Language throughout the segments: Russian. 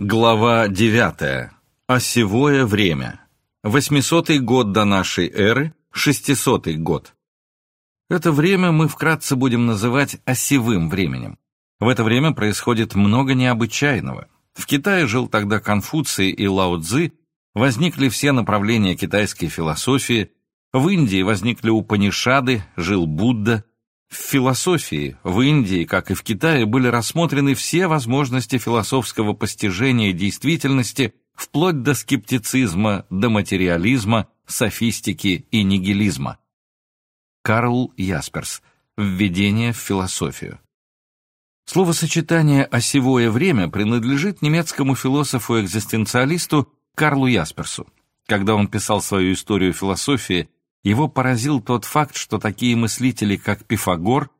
Глава 9. Осевое время. 800 год до нашей эры, 600 год. Это время мы вкратце будем называть осевым временем. В это время происходит много необычайного. В Китае жил тогда Конфуций и Лао Цзы, возникли все направления китайской философии, в Индии возникли Упанишады, жил Будда. В философии в Индии, как и в Китае, были рассмотрены все возможности философского постижения действительности вплоть до скептицизма, до материализма, софистики и нигилизма. Карл Ясперс. Введение в философию. Словосочетание «осевое время» принадлежит немецкому философу-экзистенциалисту Карлу Ясперсу. Когда он писал свою историю философии, его поразил тот факт, что такие мыслители, как Пифагор,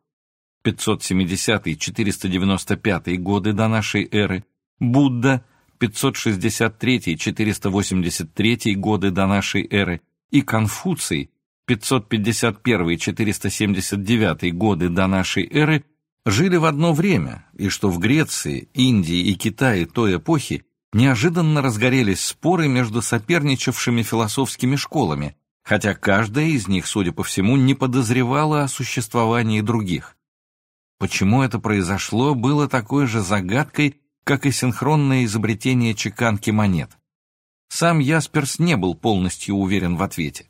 570-495 годы до нашей эры, Будда, 563-483 годы до нашей эры, и Конфуций, 551-479 годы до нашей эры, жили в одно время, и что в Греции, Индии и Китае той эпохи неожиданно разгорелись споры между соперничавшими философскими школами, хотя каждая из них, судя по всему, не подозревала о существовании других. Почему это произошло, было такой же загадкой, как и синхронное изобретение чеканки монет. Сам Ясперс не был полностью уверен в ответе.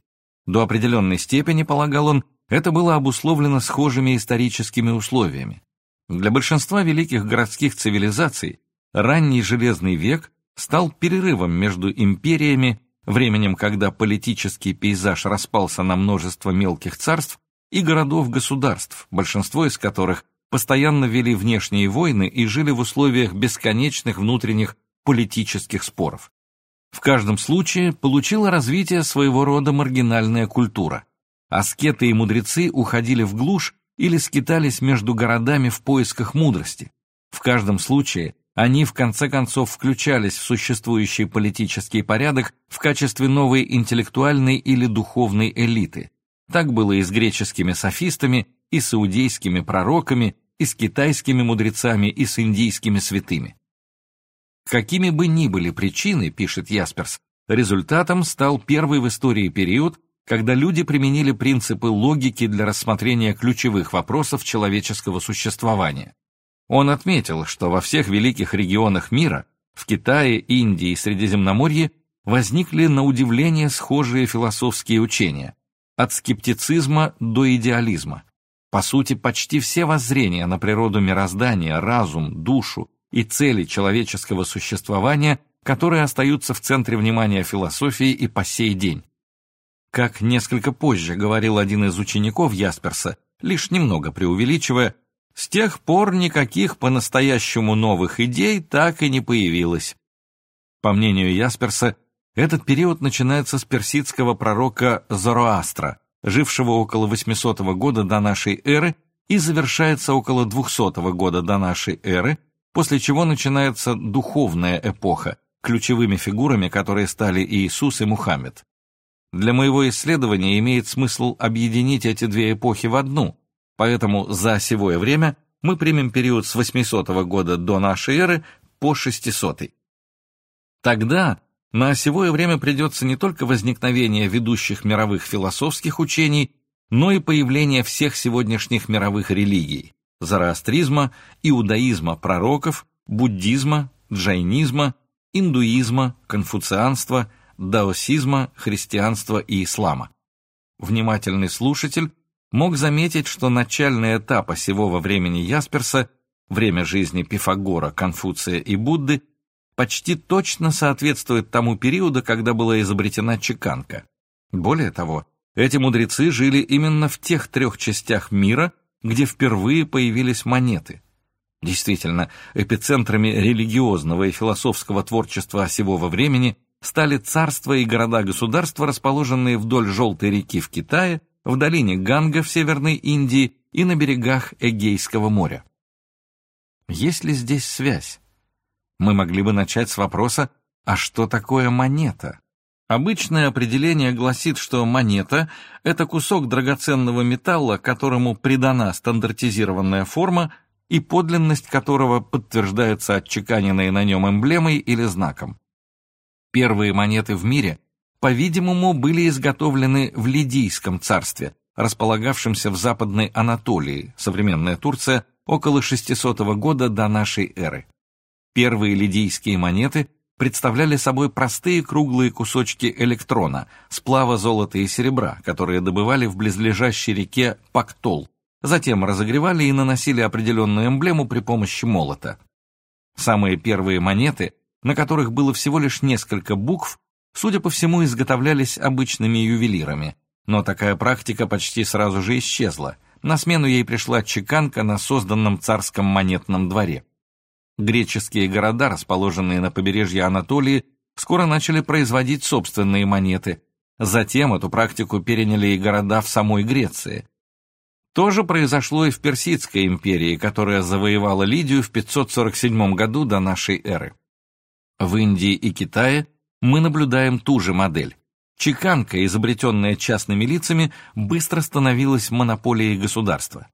До определенной степени, полагал он, это было обусловлено схожими историческими условиями. Для большинства великих городских цивилизаций ранний Железный век стал перерывом между империями, временем, когда политический пейзаж распался на множество мелких царств и городов-государств, большинство из которых постоянно вели внешние войны и жили в условиях бесконечных внутренних политических споров. В каждом случае получила развитие своего рода маргинальная культура. Аскеты и мудрецы уходили в глушь или скитались между городами в поисках мудрости. В каждом случае они в конце концов включались в существующий политический порядок в качестве новой интеллектуальной или духовной элиты. Так было и с греческими софистами, и с иудейскими пророками, и с китайскими мудрецами, и с индийскими святыми. Какими бы ни были причины, пишет Ясперс, результатом стал первый в истории период, когда люди применили принципы логики для рассмотрения ключевых вопросов человеческого существования. Он отметил, что во всех великих регионах мира, в Китае, Индии и Средиземноморье, возникли на удивление схожие философские учения, от скептицизма до идеализма. По сути, почти все воззрения на природу мироздания, разум, душу и цели человеческого существования, которые остаются в центре внимания философии и по сей день. Как несколько позже говорил один из учеников Ясперса, лишь немного преувеличивая, с тех пор никаких по-настоящему новых идей так и не появилось. По мнению Ясперса, этот период начинается с персидского пророка Зороастра, жившего около 800 года до нашей эры, и завершается около 200 года до нашей эры, после чего начинается духовная эпоха, ключевыми фигурами которые стали Иисус и Мухаммед. Для моего исследования имеет смысл объединить эти две эпохи в одну, поэтому за осевое время мы примем период с 800 года до нашей эры по 600. Тогда на осевое время придется не только возникновение ведущих мировых философских учений, но и появление всех сегодняшних мировых религий – зороастризма, иудаизма пророков, буддизма, джайнизма, индуизма, конфуцианства – даосизма, христианства и ислама. Внимательный слушатель мог заметить, что начальный этап осевого времени Ясперса, время жизни Пифагора, Конфуция и Будды, почти точно соответствует тому периоду, когда была изобретена чеканка. Более того, эти мудрецы жили именно в тех трех частях мира, где впервые появились монеты. Действительно, эпицентрами религиозного и философского творчества осевого времени – стали царства и города-государства, расположенные вдоль Желтой реки в Китае, в долине Ганга в Северной Индии и на берегах Эгейского моря. Есть ли здесь связь? Мы могли бы начать с вопроса, а что такое монета? Обычное определение гласит, что монета – это кусок драгоценного металла, которому придана стандартизированная форма, и подлинность которого подтверждается отчеканенной на нем эмблемой или знаком. Первые монеты в мире, по-видимому, были изготовлены в Лидийском царстве, располагавшемся в Западной Анатолии, современная Турция, около 600 года до нашей эры. Первые лидийские монеты представляли собой простые круглые кусочки электрона, сплава золота и серебра, которые добывали в близлежащей реке Пактол, затем разогревали и наносили определенную эмблему при помощи молота. Самые первые монеты, на которых было всего лишь несколько букв, судя по всему, изготовлялись обычными ювелирами, но такая практика почти сразу же исчезла. На смену ей пришла чеканка на созданном царском монетном дворе. Греческие города, расположенные на побережье Анатолии, скоро начали производить собственные монеты. Затем эту практику переняли и города в самой Греции. То же произошло и в Персидской империи, которая завоевала Лидию в 547 году до нашей эры. В Индии и Китае мы наблюдаем ту же модель. Чеканка, изобретенная частными лицами, быстро становилась монополией государства.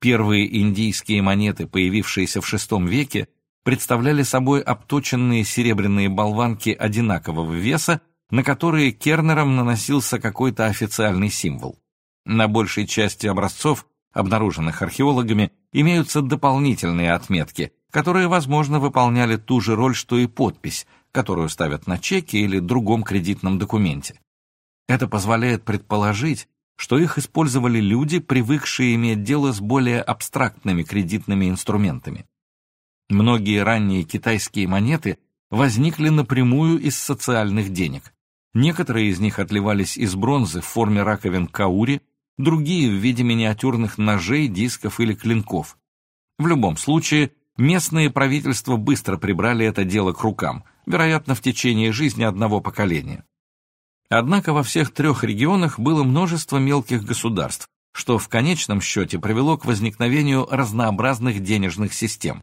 Первые индийские монеты, появившиеся в VI веке, представляли собой обточенные серебряные болванки одинакового веса, на которые кернером наносился какой-то официальный символ. На большей части образцов, обнаруженных археологами, имеются дополнительные отметки, которые, возможно, выполняли ту же роль, что и подпись, которую ставят на чеке или другом кредитном документе. Это позволяет предположить, что их использовали люди, привыкшие иметь дело с более абстрактными кредитными инструментами. Многие ранние китайские монеты возникли напрямую из социальных денег. Некоторые из них отливались из бронзы в форме раковин каури, другие в виде миниатюрных ножей, дисков или клинков. В любом случае, местные правительства быстро прибрали это дело к рукам, вероятно, в течение жизни одного поколения. Однако во всех трех регионах было множество мелких государств, что в конечном счете привело к возникновению разнообразных денежных систем.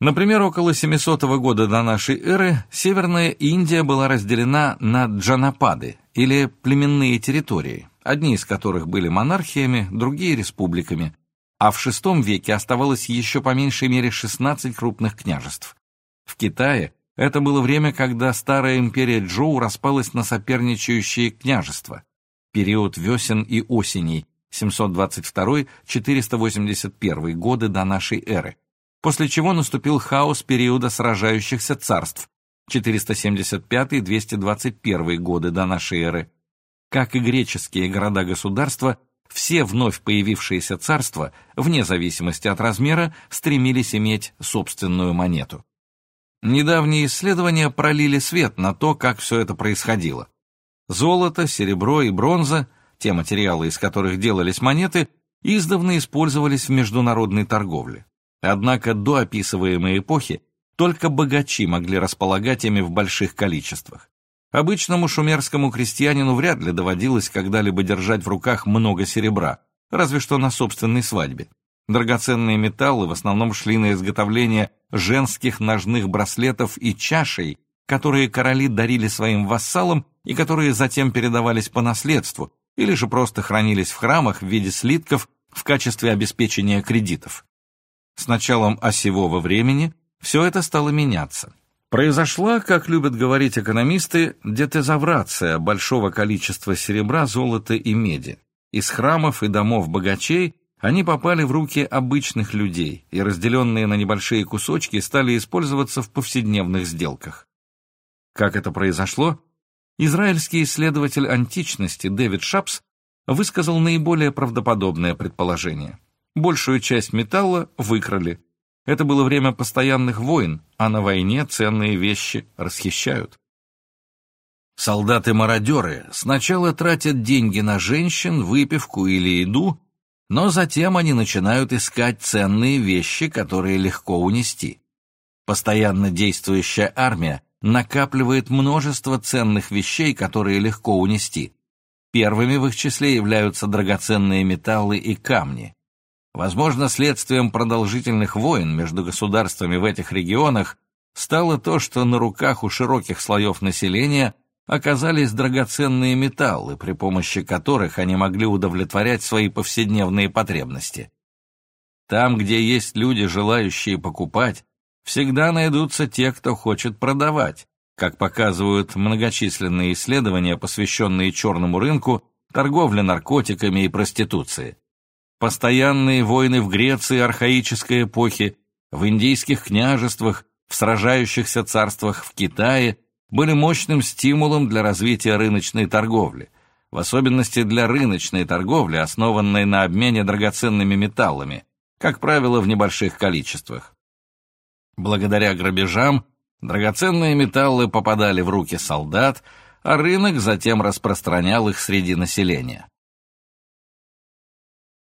Например, около 700 года до нашей эры Северная Индия была разделена на джанапады, или племенные территории, одни из которых были монархиями, другие – республиками, а в VI веке оставалось еще по меньшей мере 16 крупных княжеств. В Китае это было время, когда старая империя Джоу распалась на соперничающие княжества. Период весен и осеней 722-481 годы до нашей эры – после чего наступил хаос периода сражающихся царств 475-221 годы до нашей эры. Как и греческие города-государства, все вновь появившиеся царства, вне зависимости от размера, стремились иметь собственную монету. Недавние исследования пролили свет на то, как все это происходило. Золото, серебро и бронза, те материалы, из которых делались монеты, издавна использовались в международной торговле. Однако до описываемой эпохи только богачи могли располагать ими в больших количествах. Обычному шумерскому крестьянину вряд ли доводилось когда-либо держать в руках много серебра, разве что на собственной свадьбе. Драгоценные металлы в основном шли на изготовление женских ножных браслетов и чашей, которые короли дарили своим вассалам и которые затем передавались по наследству, или же просто хранились в храмах в виде слитков в качестве обеспечения кредитов. С началом осевого времени все это стало меняться. Произошла, как любят говорить экономисты, детезаврация большого количества серебра, золота и меди. Из храмов и домов богачей они попали в руки обычных людей, и разделенные на небольшие кусочки стали использоваться в повседневных сделках. Как это произошло? Израильский исследователь античности Дэвид Шапс высказал наиболее правдоподобное предположение. Большую часть металла выкрали. Это было время постоянных войн, а на войне ценные вещи расхищают. Солдаты-мародеры сначала тратят деньги на женщин, выпивку или еду, но затем они начинают искать ценные вещи, которые легко унести. Постоянно действующая армия накапливает множество ценных вещей, которые легко унести. Первыми в их числе являются драгоценные металлы и камни. Возможно, следствием продолжительных войн между государствами в этих регионах стало то, что на руках у широких слоев населения оказались драгоценные металлы, при помощи которых они могли удовлетворять свои повседневные потребности. Там, где есть люди, желающие покупать, всегда найдутся те, кто хочет продавать, как показывают многочисленные исследования, посвященные черному рынку, торговле наркотиками и проституции. Постоянные войны в Греции архаической эпохи, в индийских княжествах, в сражающихся царствах в Китае были мощным стимулом для развития рыночной торговли, в особенности для рыночной торговли, основанной на обмене драгоценными металлами, как правило, в небольших количествах. Благодаря грабежам драгоценные металлы попадали в руки солдат, а рынок затем распространял их среди населения.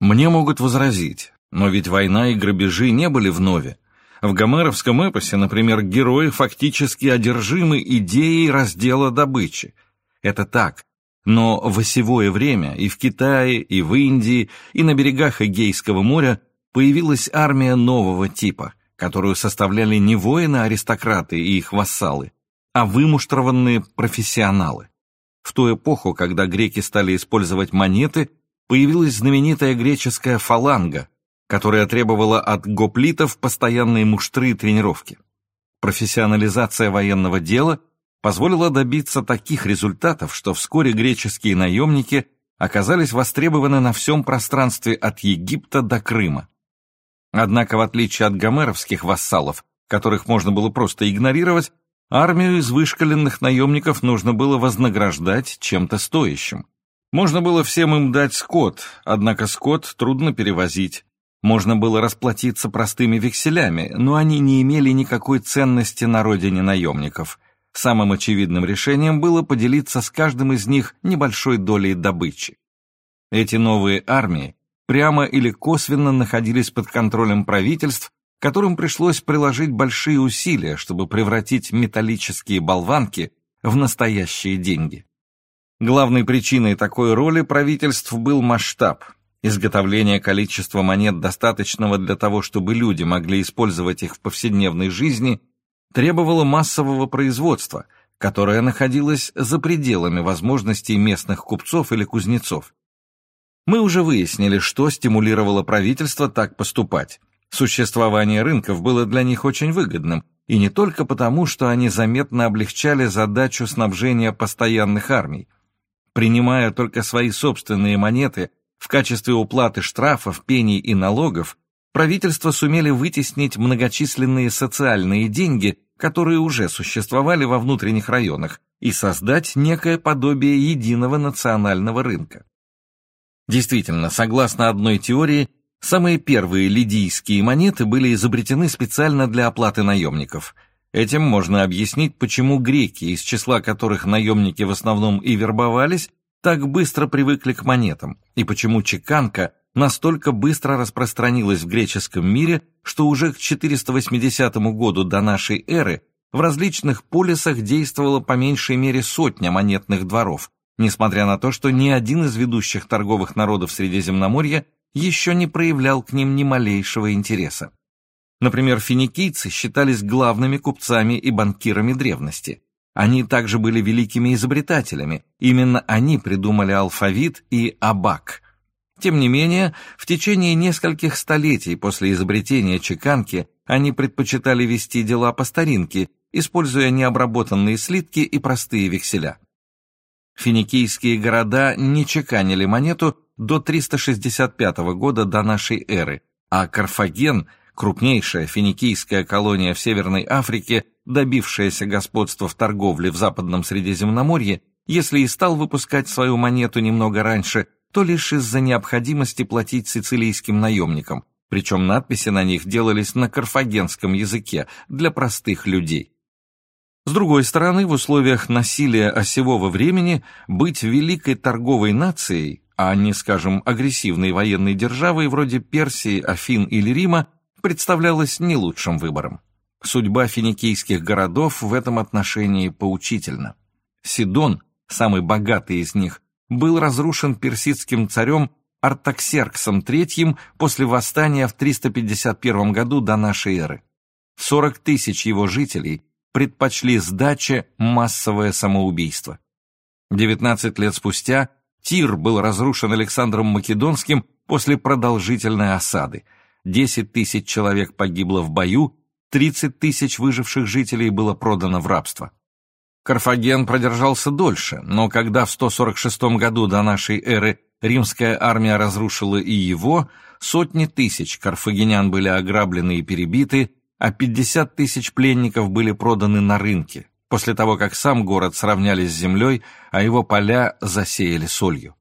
Мне могут возразить, но ведь война и грабежи не были вновь. В гомеровском эпосе, например, герои фактически одержимы идеей раздела добычи. Это так, но в осевое время и в Китае, и в Индии, и на берегах Эгейского моря появилась армия нового типа, которую составляли не воины-аристократы и их вассалы, а вымуштрованные профессионалы. В ту эпоху, когда греки стали использовать монеты, появилась знаменитая греческая фаланга, которая требовала от гоплитов постоянные муштры и тренировки. Профессионализация военного дела позволила добиться таких результатов, что вскоре греческие наемники оказались востребованы на всем пространстве от Египта до Крыма. Однако, в отличие от гомеровских вассалов, которых можно было просто игнорировать, армию из вышкаленных наемников нужно было вознаграждать чем-то стоящим. Можно было всем им дать скот, однако скот трудно перевозить. Можно было расплатиться простыми векселями, но они не имели никакой ценности на родине наемников. Самым очевидным решением было поделиться с каждым из них небольшой долей добычи. Эти новые армии прямо или косвенно находились под контролем правительств, которым пришлось приложить большие усилия, чтобы превратить металлические болванки в настоящие деньги. Главной причиной такой роли правительств был масштаб. Изготовление количества монет, достаточного для того, чтобы люди могли использовать их в повседневной жизни, требовало массового производства, которое находилось за пределами возможностей местных купцов или кузнецов. Мы уже выяснили, что стимулировало правительство так поступать. Существование рынков было для них очень выгодным, и не только потому, что они заметно облегчали задачу снабжения постоянных армий. Принимая только свои собственные монеты в качестве уплаты штрафов, пений и налогов, правительства сумели вытеснить многочисленные социальные деньги, которые уже существовали во внутренних районах, и создать некое подобие единого национального рынка. Действительно, согласно одной теории, самые первые лидийские монеты были изобретены специально для оплаты наемников. Этим можно объяснить, почему греки, из числа которых наемники в основном и вербовались, так быстро привыкли к монетам, и почему чеканка настолько быстро распространилась в греческом мире, что уже к 480 году до нашей эры в различных полисах действовало по меньшей мере сотня монетных дворов, несмотря на то, что ни один из ведущих торговых народов Средиземноморья еще не проявлял к ним ни малейшего интереса. Например, финикийцы считались главными купцами и банкирами древности. Они также были великими изобретателями, именно они придумали алфавит и абак. Тем не менее, в течение нескольких столетий после изобретения чеканки они предпочитали вести дела по старинке, используя необработанные слитки и простые векселя. Финикийские города не чеканили монету до 365 года до нашей эры, а Карфаген, крупнейшая финикийская колония в Северной Африке, добившаяся господства в торговле в Западном Средиземноморье, если и стал выпускать свою монету немного раньше, то лишь из-за необходимости платить сицилийским наемникам, причем надписи на них делались на карфагенском языке для простых людей. С другой стороны, в условиях насилия осевого времени быть великой торговой нацией, а не, скажем, агрессивной военной державой вроде Персии, Афин или Рима, представлялось не лучшим выбором. Судьба финикийских городов в этом отношении поучительна. Сидон, самый богатый из них, был разрушен персидским царем Артаксерксом III после восстания в 351 году до нашей эры. 40 тысяч его жителей предпочли сдаче массовое самоубийство. 19 лет спустя Тир был разрушен Александром Македонским после продолжительной осады. 10 тысяч человек погибло в бою, 30 тысяч выживших жителей было продано в рабство. Карфаген продержался дольше, но когда в 146 году до нашей эры римская армия разрушила и его, сотни тысяч карфагенян были ограблены и перебиты, а 50 тысяч пленников были проданы на рынке, после того, как сам город сравняли с землей, а его поля засеяли солью.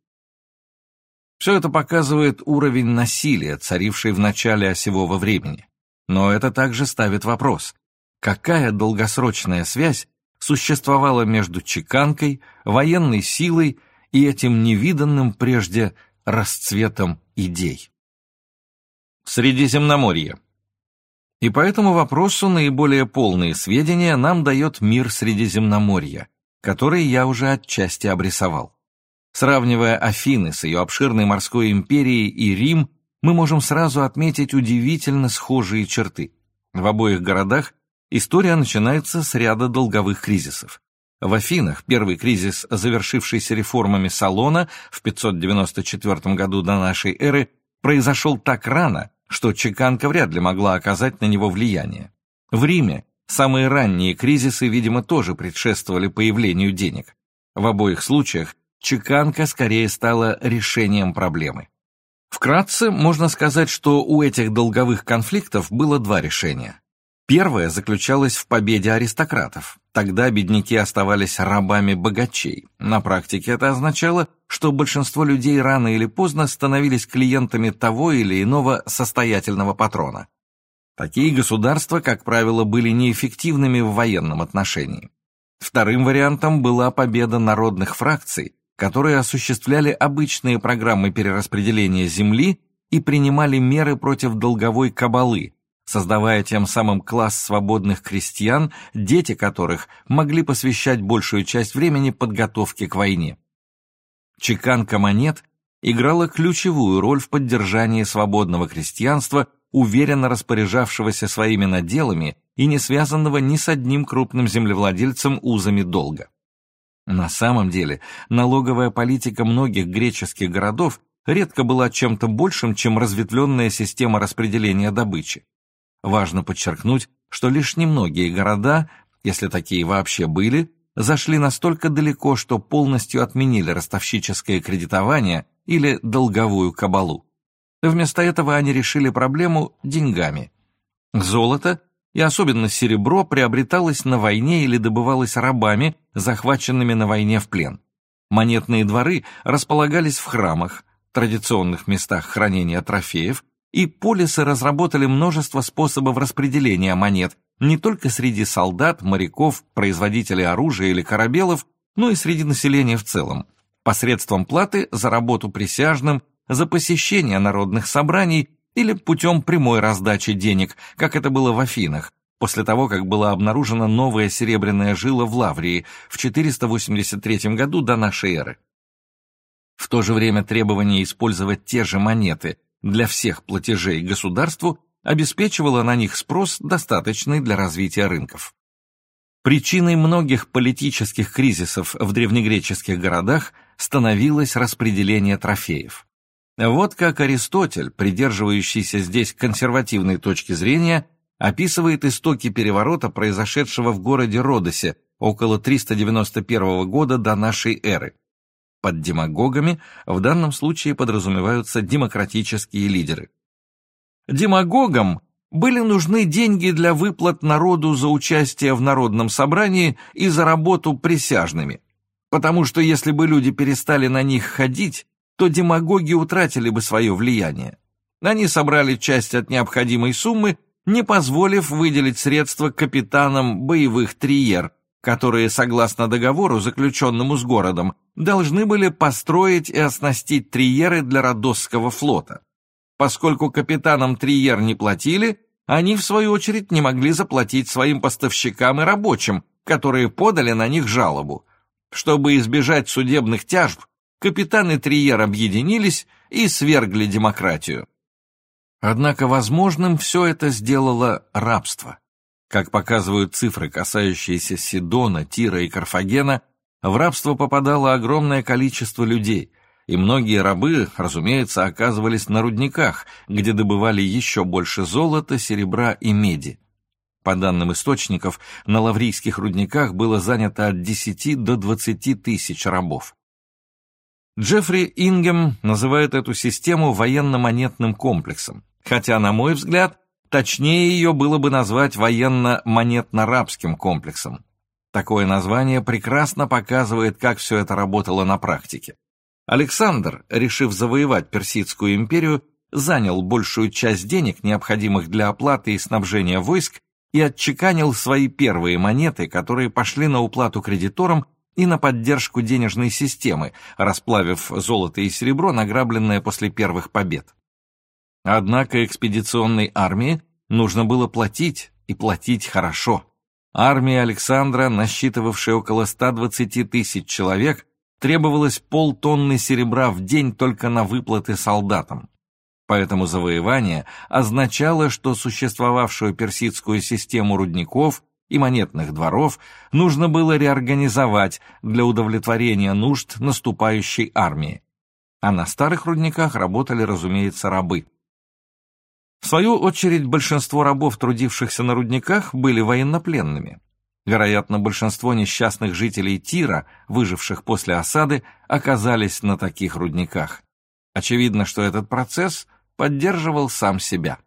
Все это показывает уровень насилия, царивший в начале осевого времени. Но это также ставит вопрос, какая долгосрочная связь существовала между чеканкой, военной силой и этим невиданным прежде расцветом идей. Средиземноморье. И по этому вопросу наиболее полные сведения нам дает мир Средиземноморья, который я уже отчасти обрисовал. Сравнивая Афины с ее обширной морской империей и Рим, мы можем сразу отметить удивительно схожие черты. В обоих городах история начинается с ряда долговых кризисов. В Афинах первый кризис, завершившийся реформами Салона в 594 году до нашей эры, произошел так рано, что чеканка вряд ли могла оказать на него влияние. В Риме самые ранние кризисы, видимо, тоже предшествовали появлению денег. В обоих случаях чеканка скорее стала решением проблемы. Вкратце можно сказать, что у этих долговых конфликтов было два решения. Первое заключалось в победе аристократов. Тогда бедняки оставались рабами богачей. На практике это означало, что большинство людей рано или поздно становились клиентами того или иного состоятельного патрона. Такие государства, как правило, были неэффективными в военном отношении. Вторым вариантом была победа народных фракций, которые осуществляли обычные программы перераспределения земли и принимали меры против долговой кабалы, создавая тем самым класс свободных крестьян, дети которых могли посвящать большую часть времени подготовке к войне. Чеканка монет играла ключевую роль в поддержании свободного крестьянства, уверенно распоряжавшегося своими наделами и не связанного ни с одним крупным землевладельцем узами долга. На самом деле, налоговая политика многих греческих городов редко была чем-то большим, чем разветвленная система распределения добычи. Важно подчеркнуть, что лишь немногие города, если такие вообще были, зашли настолько далеко, что полностью отменили ростовщическое кредитование или долговую кабалу. Вместо этого они решили проблему деньгами. Золото, и особенно серебро, приобреталось на войне или добывалось рабами, захваченными на войне в плен. Монетные дворы располагались в храмах, традиционных местах хранения трофеев, и полисы разработали множество способов распределения монет не только среди солдат, моряков, производителей оружия или корабелов, но и среди населения в целом, посредством платы за работу присяжным, за посещение народных собраний или путем прямой раздачи денег, как это было в Афинах, после того, как была обнаружена новая серебряная жила в Лаврии в 483 году до нашей эры. В то же время требование использовать те же монеты для всех платежей государству обеспечивала на них спрос, достаточный для развития рынков. Причиной многих политических кризисов в древнегреческих городах становилось распределение трофеев. Вот как Аристотель, придерживающийся здесь консервативной точки зрения, описывает истоки переворота, произошедшего в городе Родосе около 391 года до нашей эры. Под демагогами в данном случае подразумеваются демократические лидеры. Демагогам были нужны деньги для выплат народу за участие в народном собрании и за работу присяжными, потому что если бы люди перестали на них ходить, то демагоги утратили бы свое влияние. Они собрали часть от необходимой суммы, не позволив выделить средства капитанам боевых триер, которые, согласно договору, заключенному с городом, должны были построить и оснастить триеры для Родосского флота. Поскольку капитанам триер не платили, они, в свою очередь, не могли заплатить своим поставщикам и рабочим, которые подали на них жалобу. Чтобы избежать судебных тяжб, капитаны триер объединились и свергли демократию. Однако возможным все это сделало рабство. Как показывают цифры, касающиеся Сидона, Тира и Карфагена, в рабство попадало огромное количество людей, и многие рабы, разумеется, оказывались на рудниках, где добывали еще больше золота, серебра и меди. По данным источников, на лаврийских рудниках было занято от 10 до 20 тысяч рабов. Джеффри Ингем называет эту систему военно-монетным комплексом, хотя, на мой взгляд, точнее ее было бы назвать военно-монетно-рабским комплексом. Такое название прекрасно показывает, как все это работало на практике. Александр, решив завоевать Персидскую империю, занял большую часть денег, необходимых для оплаты и снабжения войск, и отчеканил свои первые монеты, которые пошли на уплату кредиторам и на поддержку денежной системы, расплавив золото и серебро, награбленное после первых побед. Однако экспедиционной армии нужно было платить, и платить хорошо. Армия Александра, насчитывавшая около 120 тысяч человек, требовалось полтонны серебра в день только на выплаты солдатам. Поэтому завоевание означало, что существовавшую персидскую систему рудников и монетных дворов нужно было реорганизовать для удовлетворения нужд наступающей армии. А на старых рудниках работали, разумеется, рабы. В свою очередь, большинство рабов, трудившихся на рудниках, были военнопленными. Вероятно, большинство несчастных жителей Тира, выживших после осады, оказались на таких рудниках. Очевидно, что этот процесс поддерживал сам себя.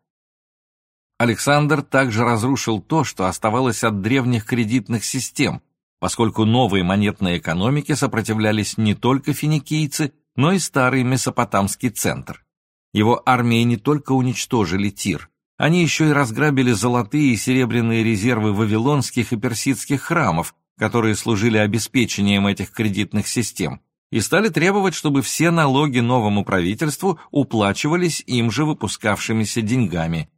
Александр также разрушил то, что оставалось от древних кредитных систем, поскольку новые монетные экономики сопротивлялись не только финикийцы, но и старый месопотамский центр. Его армии не только уничтожили Тир, они еще и разграбили золотые и серебряные резервы вавилонских и персидских храмов, которые служили обеспечением этих кредитных систем, и стали требовать, чтобы все налоги новому правительству уплачивались им же выпускавшимися деньгами.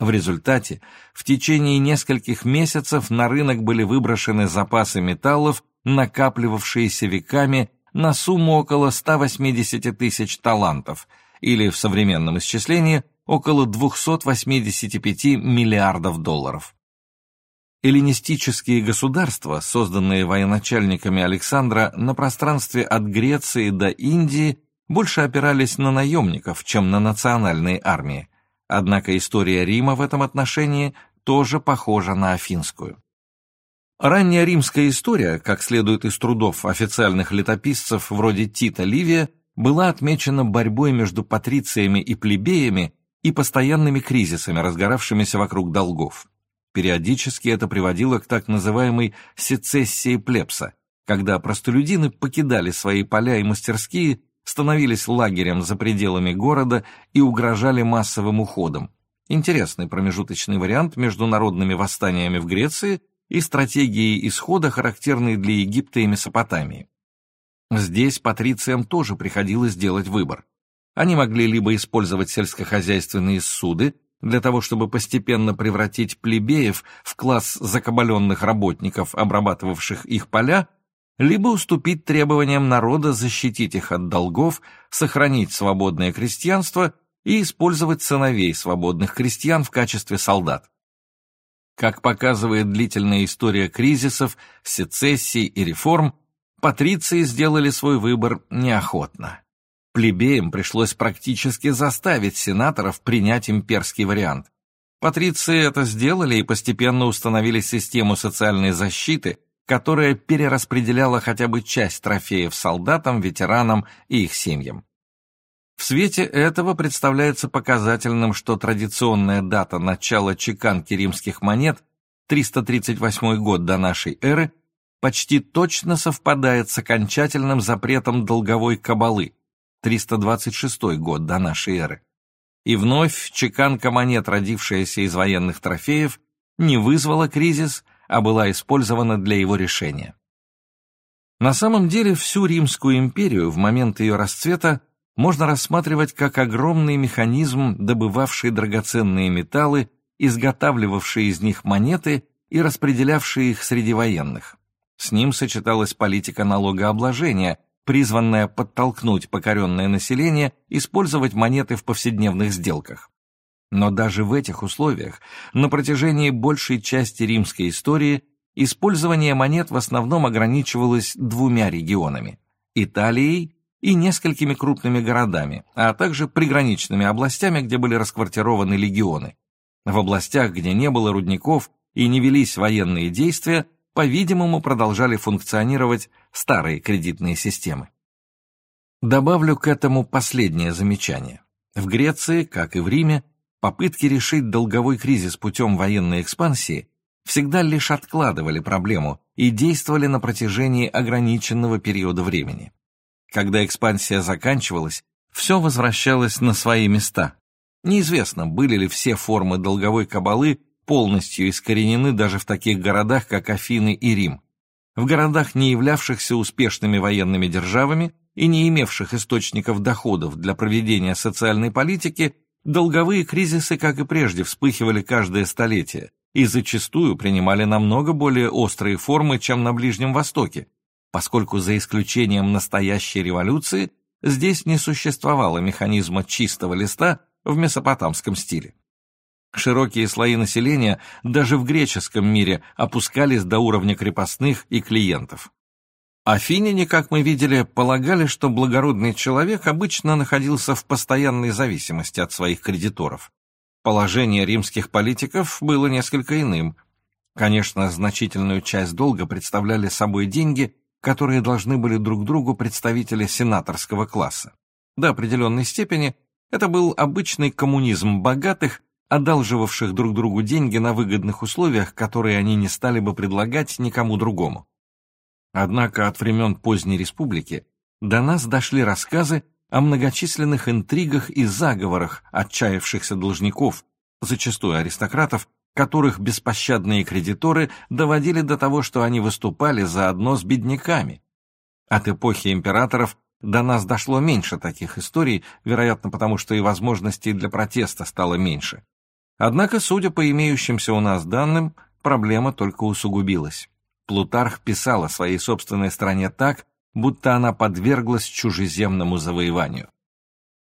В результате в течение нескольких месяцев на рынок были выброшены запасы металлов, накапливавшиеся веками на сумму около 180 тысяч талантов – или в современном исчислении около 285 миллиардов долларов. Эллинистические государства, созданные военачальниками Александра на пространстве от Греции до Индии, больше опирались на наемников, чем на национальные армии. Однако история Рима в этом отношении тоже похожа на афинскую. Ранняя римская история, как следует из трудов официальных летописцев вроде Тита Ливия, была отмечена борьбой между патрициями и плебеями и постоянными кризисами, разгоравшимися вокруг долгов. Периодически это приводило к так называемой сецессии плебса, когда простолюдины покидали свои поля и мастерские, становились лагерем за пределами города и угрожали массовым уходом. Интересный промежуточный вариант между народными восстаниями в Греции и стратегией исхода, характерной для Египта и Месопотамии. Здесь патрициям тоже приходилось делать выбор. Они могли либо использовать сельскохозяйственные суды для того, чтобы постепенно превратить плебеев в класс закабаленных работников, обрабатывавших их поля, либо уступить требованиям народа защитить их от долгов, сохранить свободное крестьянство и использовать сыновей свободных крестьян в качестве солдат. Как показывает длительная история кризисов, сецессий и реформ, Патриции сделали свой выбор неохотно. Плебеям пришлось практически заставить сенаторов принять имперский вариант. Патриции это сделали и постепенно установили систему социальной защиты, которая перераспределяла хотя бы часть трофеев солдатам, ветеранам и их семьям. В свете этого представляется показательным, что традиционная дата начала чеканки римских монет 338 год до нашей эры почти точно совпадает с окончательным запретом долговой кабалы, 326 год до нашей эры. И вновь чеканка монет, родившаяся из военных трофеев, не вызвала кризис, а была использована для его решения. На самом деле всю Римскую империю в момент ее расцвета можно рассматривать как огромный механизм, добывавший драгоценные металлы, изготавливавший из них монеты и распределявший их среди военных. С ним сочеталась политика налогообложения, призванная подтолкнуть покоренное население использовать монеты в повседневных сделках. Но даже в этих условиях, на протяжении большей части римской истории, использование монет в основном ограничивалось двумя регионами – Италией и несколькими крупными городами, а также приграничными областями, где были расквартированы легионы. В областях, где не было рудников и не велись военные действия, по-видимому, продолжали функционировать старые кредитные системы. Добавлю к этому последнее замечание. В Греции, как и в Риме, попытки решить долговой кризис путем военной экспансии всегда лишь откладывали проблему и действовали на протяжении ограниченного периода времени. Когда экспансия заканчивалась, все возвращалось на свои места. Неизвестно, были ли все формы долговой кабалы полностью искоренены даже в таких городах, как Афины и Рим. В городах, не являвшихся успешными военными державами и не имевших источников доходов для проведения социальной политики, долговые кризисы, как и прежде, вспыхивали каждое столетие и зачастую принимали намного более острые формы, чем на Ближнем Востоке, поскольку за исключением настоящей революции здесь не существовало механизма чистого листа в месопотамском стиле. Широкие слои населения даже в греческом мире опускались до уровня крепостных и клиентов. Афиняне, как мы видели, полагали, что благородный человек обычно находился в постоянной зависимости от своих кредиторов. Положение римских политиков было несколько иным. Конечно, значительную часть долга представляли собой деньги, которые должны были друг другу представители сенаторского класса. До определенной степени это был обычный коммунизм богатых, одалживавших друг другу деньги на выгодных условиях, которые они не стали бы предлагать никому другому. Однако от времен поздней республики до нас дошли рассказы о многочисленных интригах и заговорах отчаявшихся должников, зачастую аристократов, которых беспощадные кредиторы доводили до того, что они выступали заодно с бедняками. От эпохи императоров до нас дошло меньше таких историй, вероятно, потому что и возможностей для протеста стало меньше. Однако, судя по имеющимся у нас данным, проблема только усугубилась. Плутарх писал о своей собственной стране так, будто она подверглась чужеземному завоеванию.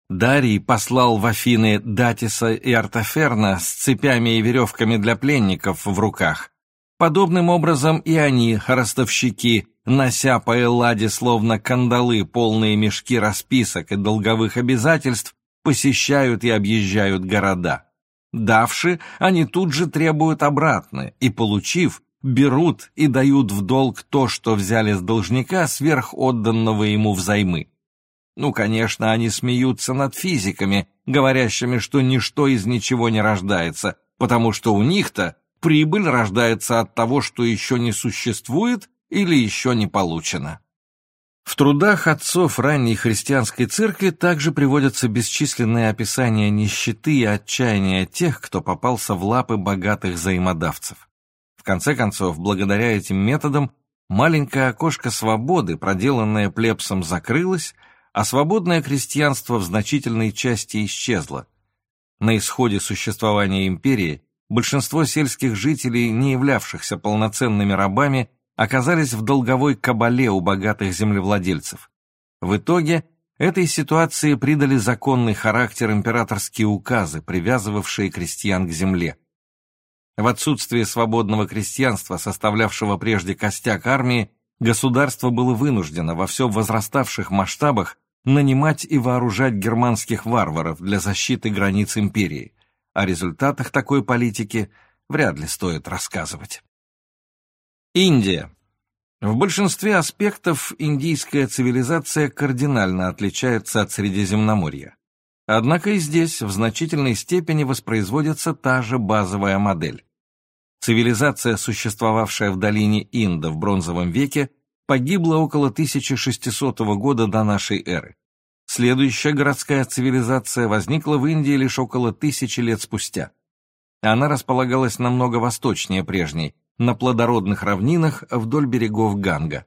Дарий послал в Афины Датиса и Артаферна с цепями и веревками для пленников в руках. Подобным образом и они, ростовщики, нося по Элладе словно кандалы, полные мешки расписок и долговых обязательств, посещают и объезжают города. Давши, они тут же требуют обратно, и, получив, берут и дают в долг то, что взяли с должника сверх отданного ему взаймы. Ну, конечно, они смеются над физиками, говорящими, что ничто из ничего не рождается, потому что у них-то прибыль рождается от того, что еще не существует или еще не получено. В трудах отцов ранней христианской церкви также приводятся бесчисленные описания нищеты и отчаяния тех, кто попался в лапы богатых взаимодавцев. Конце концов, благодаря этим методам, маленькое окошко свободы, проделанное плебсом, закрылось, а свободное крестьянство в значительной части исчезло. На исходе существования империи большинство сельских жителей, не являвшихся полноценными рабами, оказались в долговой кабале у богатых землевладельцев. В итоге этой ситуации придали законный характер императорские указы, привязывавшие крестьян к земле. В отсутствие свободного крестьянства, составлявшего прежде костяк армии, государство было вынуждено во все возраставших масштабах нанимать и вооружать германских варваров для защиты границ империи. О результатах такой политики вряд ли стоит рассказывать. Индия. В большинстве аспектов индийская цивилизация кардинально отличается от Средиземноморья. Однако и здесь в значительной степени воспроизводится та же базовая модель. Цивилизация, существовавшая в долине Инда в бронзовом веке, погибла около 1600 года до нашей эры. Следующая городская цивилизация возникла в Индии лишь около тысячи лет спустя. Она располагалась намного восточнее прежней, на плодородных равнинах вдоль берегов Ганга.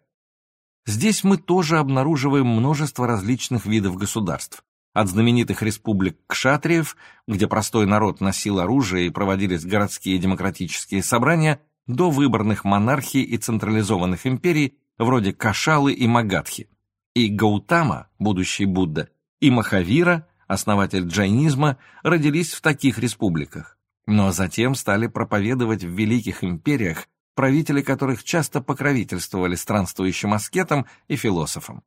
Здесь мы тоже обнаруживаем множество различных видов государств. От знаменитых республик кшатриев, где простой народ носил оружие и проводились городские демократические собрания, до выборных монархий и централизованных империй, вроде Кашалы и Магадхи. И Гаутама, будущий Будда, и Махавира, основатель джайнизма, родились в таких республиках. Но затем стали проповедовать в великих империях, правители которых часто покровительствовали странствующим аскетам и философам.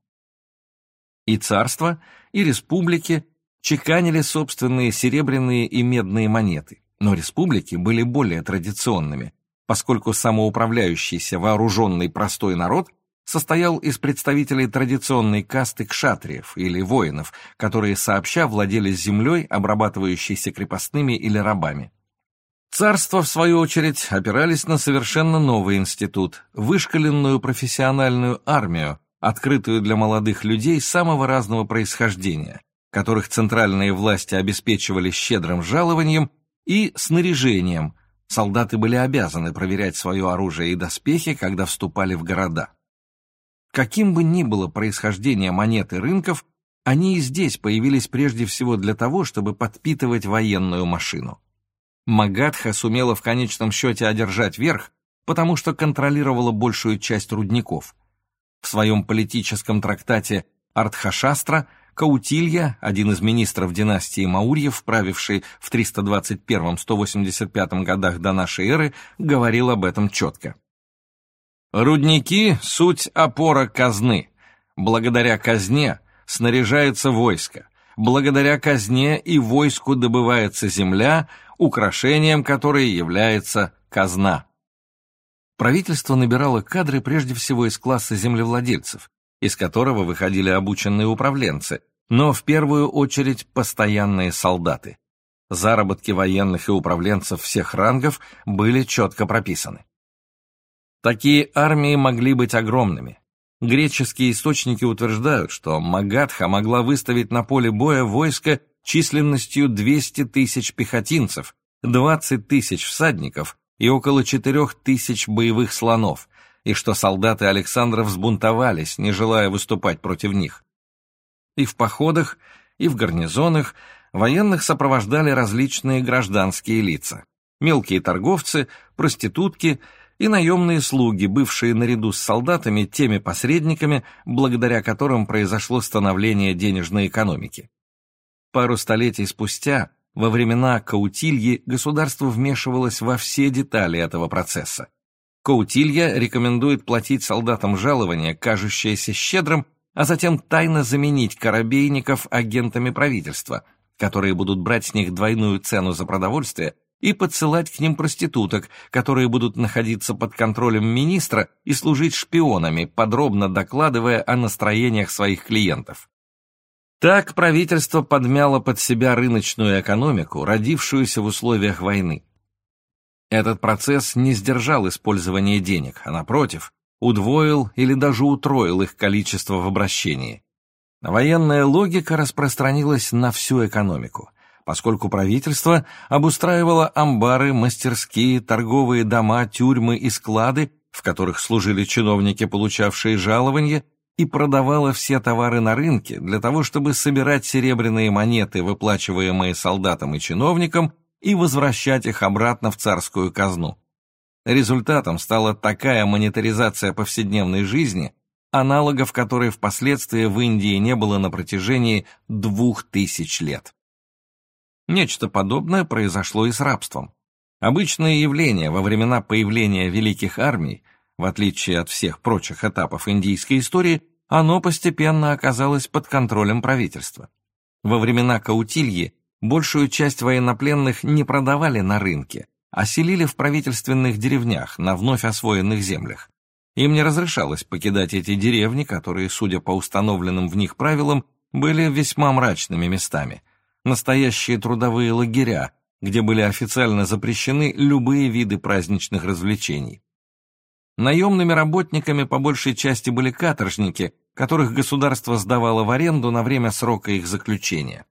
И царства, и республики чеканили собственные серебряные и медные монеты, но республики были более традиционными, поскольку самоуправляющийся вооруженный простой народ состоял из представителей традиционной касты кшатриев или воинов, которые сообща владели землей, обрабатывающейся крепостными или рабами. Царства, в свою очередь, опирались на совершенно новый институт – вышкаленную профессиональную армию, открытую для молодых людей самого разного происхождения – которых центральные власти обеспечивали щедрым жалованием и снаряжением. Солдаты были обязаны проверять свое оружие и доспехи, когда вступали в города. Каким бы ни было происхождение монет и рынков, они и здесь появились прежде всего для того, чтобы подпитывать военную машину. Магадха сумела в конечном счете одержать верх, потому что контролировала большую часть рудников. В своем политическом трактате «Артхашастра» Каутилья, один из министров династии Маурьев, правивший в 321-185 годах до нашей эры, говорил об этом четко. «Рудники — суть опора казны. Благодаря казне снаряжается войско. Благодаря казне и войску добывается земля, украшением которой является казна». Правительство набирало кадры прежде всего из класса землевладельцев, из которого выходили обученные управленцы, но в первую очередь постоянные солдаты. Заработки военных и управленцев всех рангов были четко прописаны. Такие армии могли быть огромными. Греческие источники утверждают, что Магадха могла выставить на поле боя войско численностью 200 тысяч пехотинцев, 20 тысяч всадников и около 4 тысяч боевых слонов, и что солдаты Александра взбунтовались, не желая выступать против них. И в походах, и в гарнизонах военных сопровождали различные гражданские лица. Мелкие торговцы, проститутки и наемные слуги, бывшие наряду с солдатами теми посредниками, благодаря которым произошло становление денежной экономики. Пару столетий спустя, во времена Каутильи, государство вмешивалось во все детали этого процесса. Каутилья рекомендует платить солдатам жалование, кажущееся щедрым, а затем тайно заменить корабейников агентами правительства, которые будут брать с них двойную цену за продовольствие и подсылать к ним проституток, которые будут находиться под контролем министра и служить шпионами, подробно докладывая о настроениях своих клиентов. Так правительство подмяло под себя рыночную экономику, родившуюся в условиях войны. Этот процесс не сдержал использование денег, а напротив, удвоил или даже утроил их количество в обращении. Военная логика распространилась на всю экономику, поскольку правительство обустраивало амбары, мастерские, торговые дома, тюрьмы и склады, в которых служили чиновники, получавшие жалования, и продавало все товары на рынке для того, чтобы собирать серебряные монеты, выплачиваемые солдатам и чиновникам, и возвращать их обратно в царскую казну. Результатом стала такая монетаризация повседневной жизни, аналогов которой впоследствии в Индии не было на протяжении двух тысяч лет. Нечто подобное произошло и с рабством. Обычное явление во времена появления великих армий, в отличие от всех прочих этапов индийской истории, оно постепенно оказалось под контролем правительства. Во времена Каутильи Большую часть военнопленных не продавали на рынке, а селили в правительственных деревнях на вновь освоенных землях. Им не разрешалось покидать эти деревни, которые, судя по установленным в них правилам, были весьма мрачными местами. Настоящие трудовые лагеря, где были официально запрещены любые виды праздничных развлечений. Наемными работниками по большей части были каторжники, которых государство сдавало в аренду на время срока их заключения.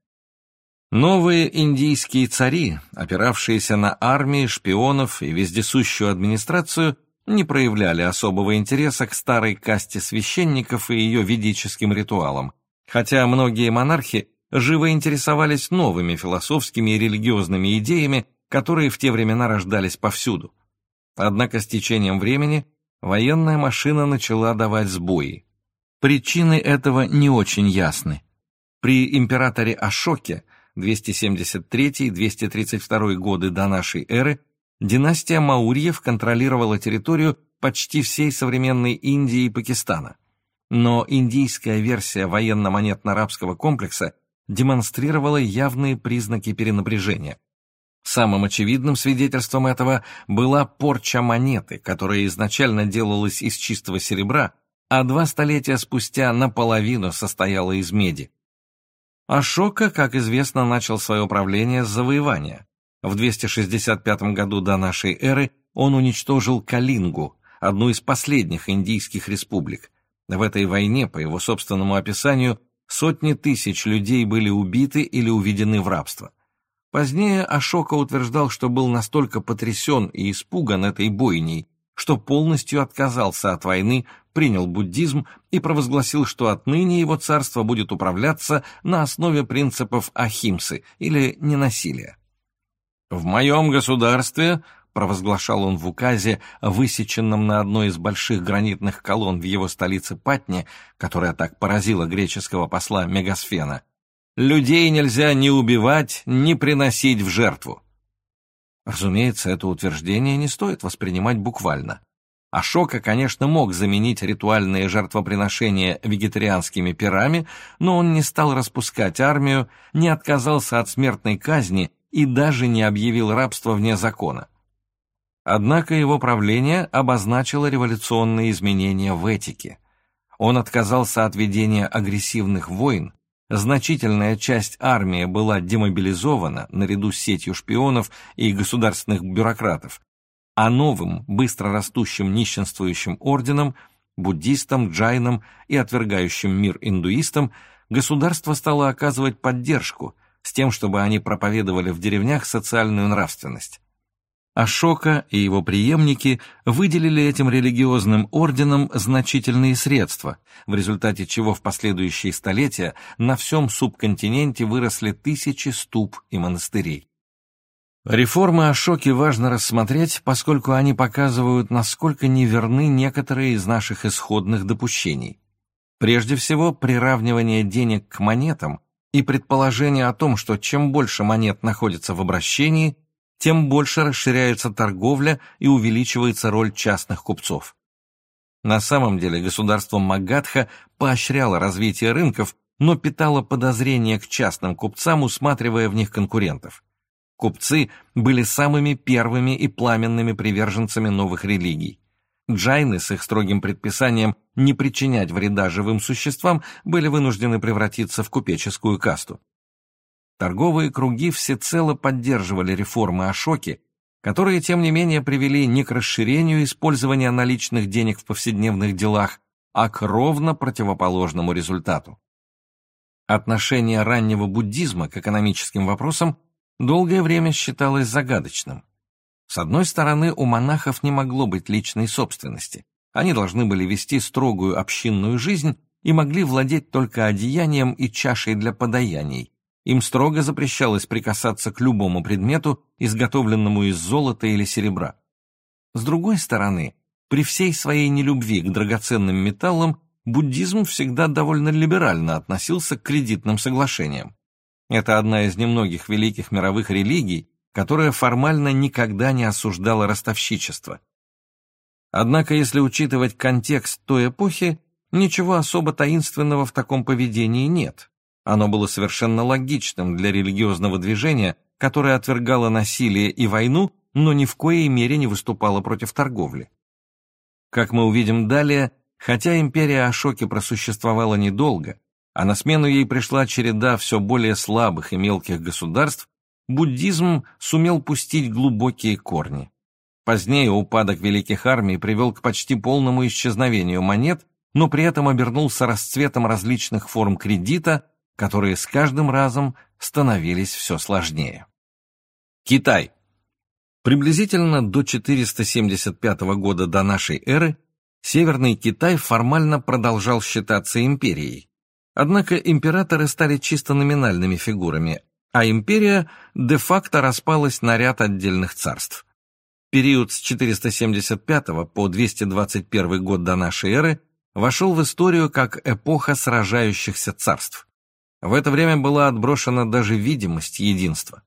Новые индийские цари, опиравшиеся на армии, шпионов и вездесущую администрацию, не проявляли особого интереса к старой касте священников и ее ведическим ритуалам, хотя многие монархи живо интересовались новыми философскими и религиозными идеями, которые в те времена рождались повсюду. Однако с течением времени военная машина начала давать сбои. Причины этого не очень ясны. При императоре Ашоке 273-232 годы до нашей эры, династия Маурьев контролировала территорию почти всей современной Индии и Пакистана. Но индийская версия военно-монетно-арабского комплекса демонстрировала явные признаки перенапряжения. Самым очевидным свидетельством этого была порча монеты, которая изначально делалась из чистого серебра, а два столетия спустя наполовину состояла из меди. Ашока, как известно, начал свое правление с завоевания. В 265 году до нашей эры он уничтожил Калингу, одну из последних индийских республик. В этой войне, по его собственному описанию, сотни тысяч людей были убиты или уведены в рабство. Позднее Ашока утверждал, что был настолько потрясен и испуган этой бойней, что полностью отказался от войны, принял буддизм и провозгласил, что отныне его царство будет управляться на основе принципов ахимсы или ненасилия. «В моем государстве», — провозглашал он в указе, высеченном на одной из больших гранитных колонн в его столице Патне, которая так поразила греческого посла Мегасфена, Людей нельзя ни убивать, ни приносить в жертву. Разумеется, это утверждение не стоит воспринимать буквально. Ашока, конечно, мог заменить ритуальные жертвоприношения вегетарианскими пирами, но он не стал распускать армию, не отказался от смертной казни и даже не объявил рабство вне закона. Однако его правление обозначило революционные изменения в этике. Он отказался от ведения агрессивных войн, значительная часть армии была демобилизована наряду с сетью шпионов и государственных бюрократов, а новым, быстро растущим нищенствующим орденам, буддистам, джайнам и отвергающим мир индуистам, государство стало оказывать поддержку с тем, чтобы они проповедовали в деревнях социальную нравственность. Ашока и его преемники выделили этим религиозным орденам значительные средства, в результате чего в последующие столетия на всем субконтиненте выросли тысячи ступ и монастырей. Реформы Ашоки важно рассмотреть, поскольку они показывают, насколько неверны некоторые из наших исходных допущений. Прежде всего, приравнивание денег к монетам и предположение о том, что чем больше монет находится в обращении, тем больше расширяется торговля и увеличивается роль частных купцов. На самом деле государство Магадха поощряло развитие рынков, но питало подозрения к частным купцам, усматривая в них конкурентов. Купцы были самыми первыми и пламенными приверженцами новых религий. Джайны с их строгим предписанием не причинять вреда живым существам были вынуждены превратиться в купеческую касту. Торговые круги всецело поддерживали реформы Ашоки, которые, тем не менее, привели не к расширению использования наличных денег в повседневных делах, а к ровно противоположному результату. Отношение раннего буддизма к экономическим вопросам долгое время считалось загадочным. С одной стороны, у монахов не могло быть личной собственности. Они должны были вести строгую общинную жизнь и могли владеть только одеянием и чашей для подаяний, им строго запрещалось прикасаться к любому предмету, изготовленному из золота или серебра. С другой стороны, при всей своей нелюбви к драгоценным металлам, буддизм всегда довольно либерально относился к кредитным соглашениям. Это одна из немногих великих мировых религий, которая формально никогда не осуждала ростовщичество. Однако, если учитывать контекст той эпохи, ничего особо таинственного в таком поведении нет. Оно было совершенно логичным для религиозного движения, которое отвергало насилие и войну, но ни в коей мере не выступало против торговли. Как мы увидим далее, хотя империя Ашоки просуществовала недолго, а на смену ей пришла череда все более слабых и мелких государств, буддизм сумел пустить глубокие корни. Позднее упадок великих армий привел к почти полному исчезновению монет, но при этом обернулся расцветом различных форм кредита, которые с каждым разом становились все сложнее. Китай. Приблизительно до 475 года до нашей эры Северный Китай формально продолжал считаться империей. Однако императоры стали чисто номинальными фигурами, а империя де-факто распалась на ряд отдельных царств. Период с 475 по 221 год до нашей эры вошел в историю как эпоха сражающихся царств. В это время была отброшена даже видимость единства.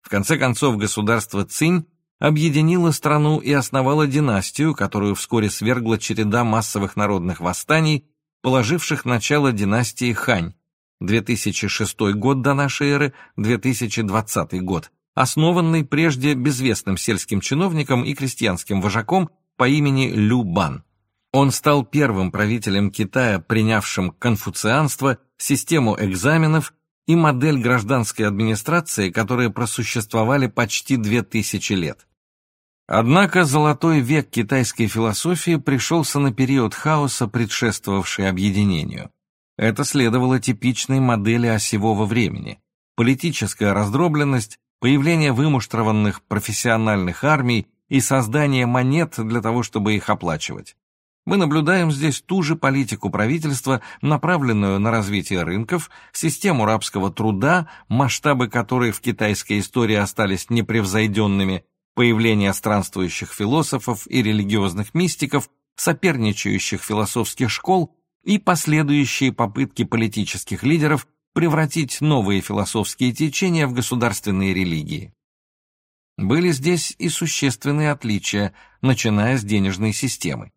В конце концов, государство Цинь объединило страну и основало династию, которую вскоре свергла череда массовых народных восстаний, положивших начало династии Хань, 2006 год до нашей эры, 2020 год, основанный прежде безвестным сельским чиновником и крестьянским вожаком по имени Лю Бан. Он стал первым правителем Китая, принявшим конфуцианство, систему экзаменов и модель гражданской администрации, которые просуществовали почти две тысячи лет. Однако золотой век китайской философии пришелся на период хаоса, предшествовавший объединению. Это следовало типичной модели осевого времени. Политическая раздробленность, появление вымуштрованных профессиональных армий и создание монет для того, чтобы их оплачивать. Мы наблюдаем здесь ту же политику правительства, направленную на развитие рынков, систему рабского труда, масштабы которой в китайской истории остались непревзойденными, появление странствующих философов и религиозных мистиков, соперничающих философских школ и последующие попытки политических лидеров превратить новые философские течения в государственные религии. Были здесь и существенные отличия, начиная с денежной системы.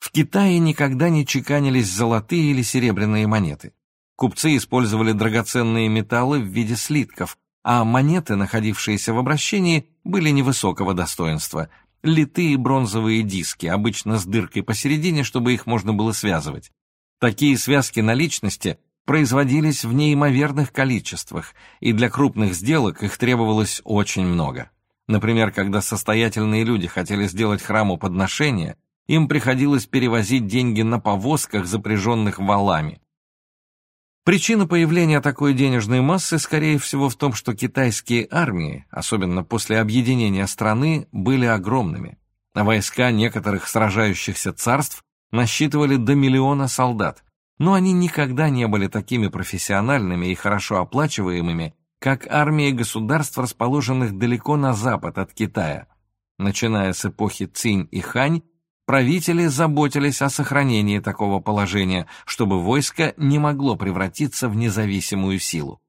В Китае никогда не чеканились золотые или серебряные монеты. Купцы использовали драгоценные металлы в виде слитков, а монеты, находившиеся в обращении, были невысокого достоинства. Литые бронзовые диски, обычно с дыркой посередине, чтобы их можно было связывать. Такие связки наличности производились в неимоверных количествах, и для крупных сделок их требовалось очень много. Например, когда состоятельные люди хотели сделать храму подношения, им приходилось перевозить деньги на повозках, запряженных валами. Причина появления такой денежной массы, скорее всего, в том, что китайские армии, особенно после объединения страны, были огромными. Войска некоторых сражающихся царств насчитывали до миллиона солдат, но они никогда не были такими профессиональными и хорошо оплачиваемыми, как армии государств, расположенных далеко на запад от Китая. Начиная с эпохи Цинь и Хань, правители заботились о сохранении такого положения, чтобы войско не могло превратиться в независимую силу.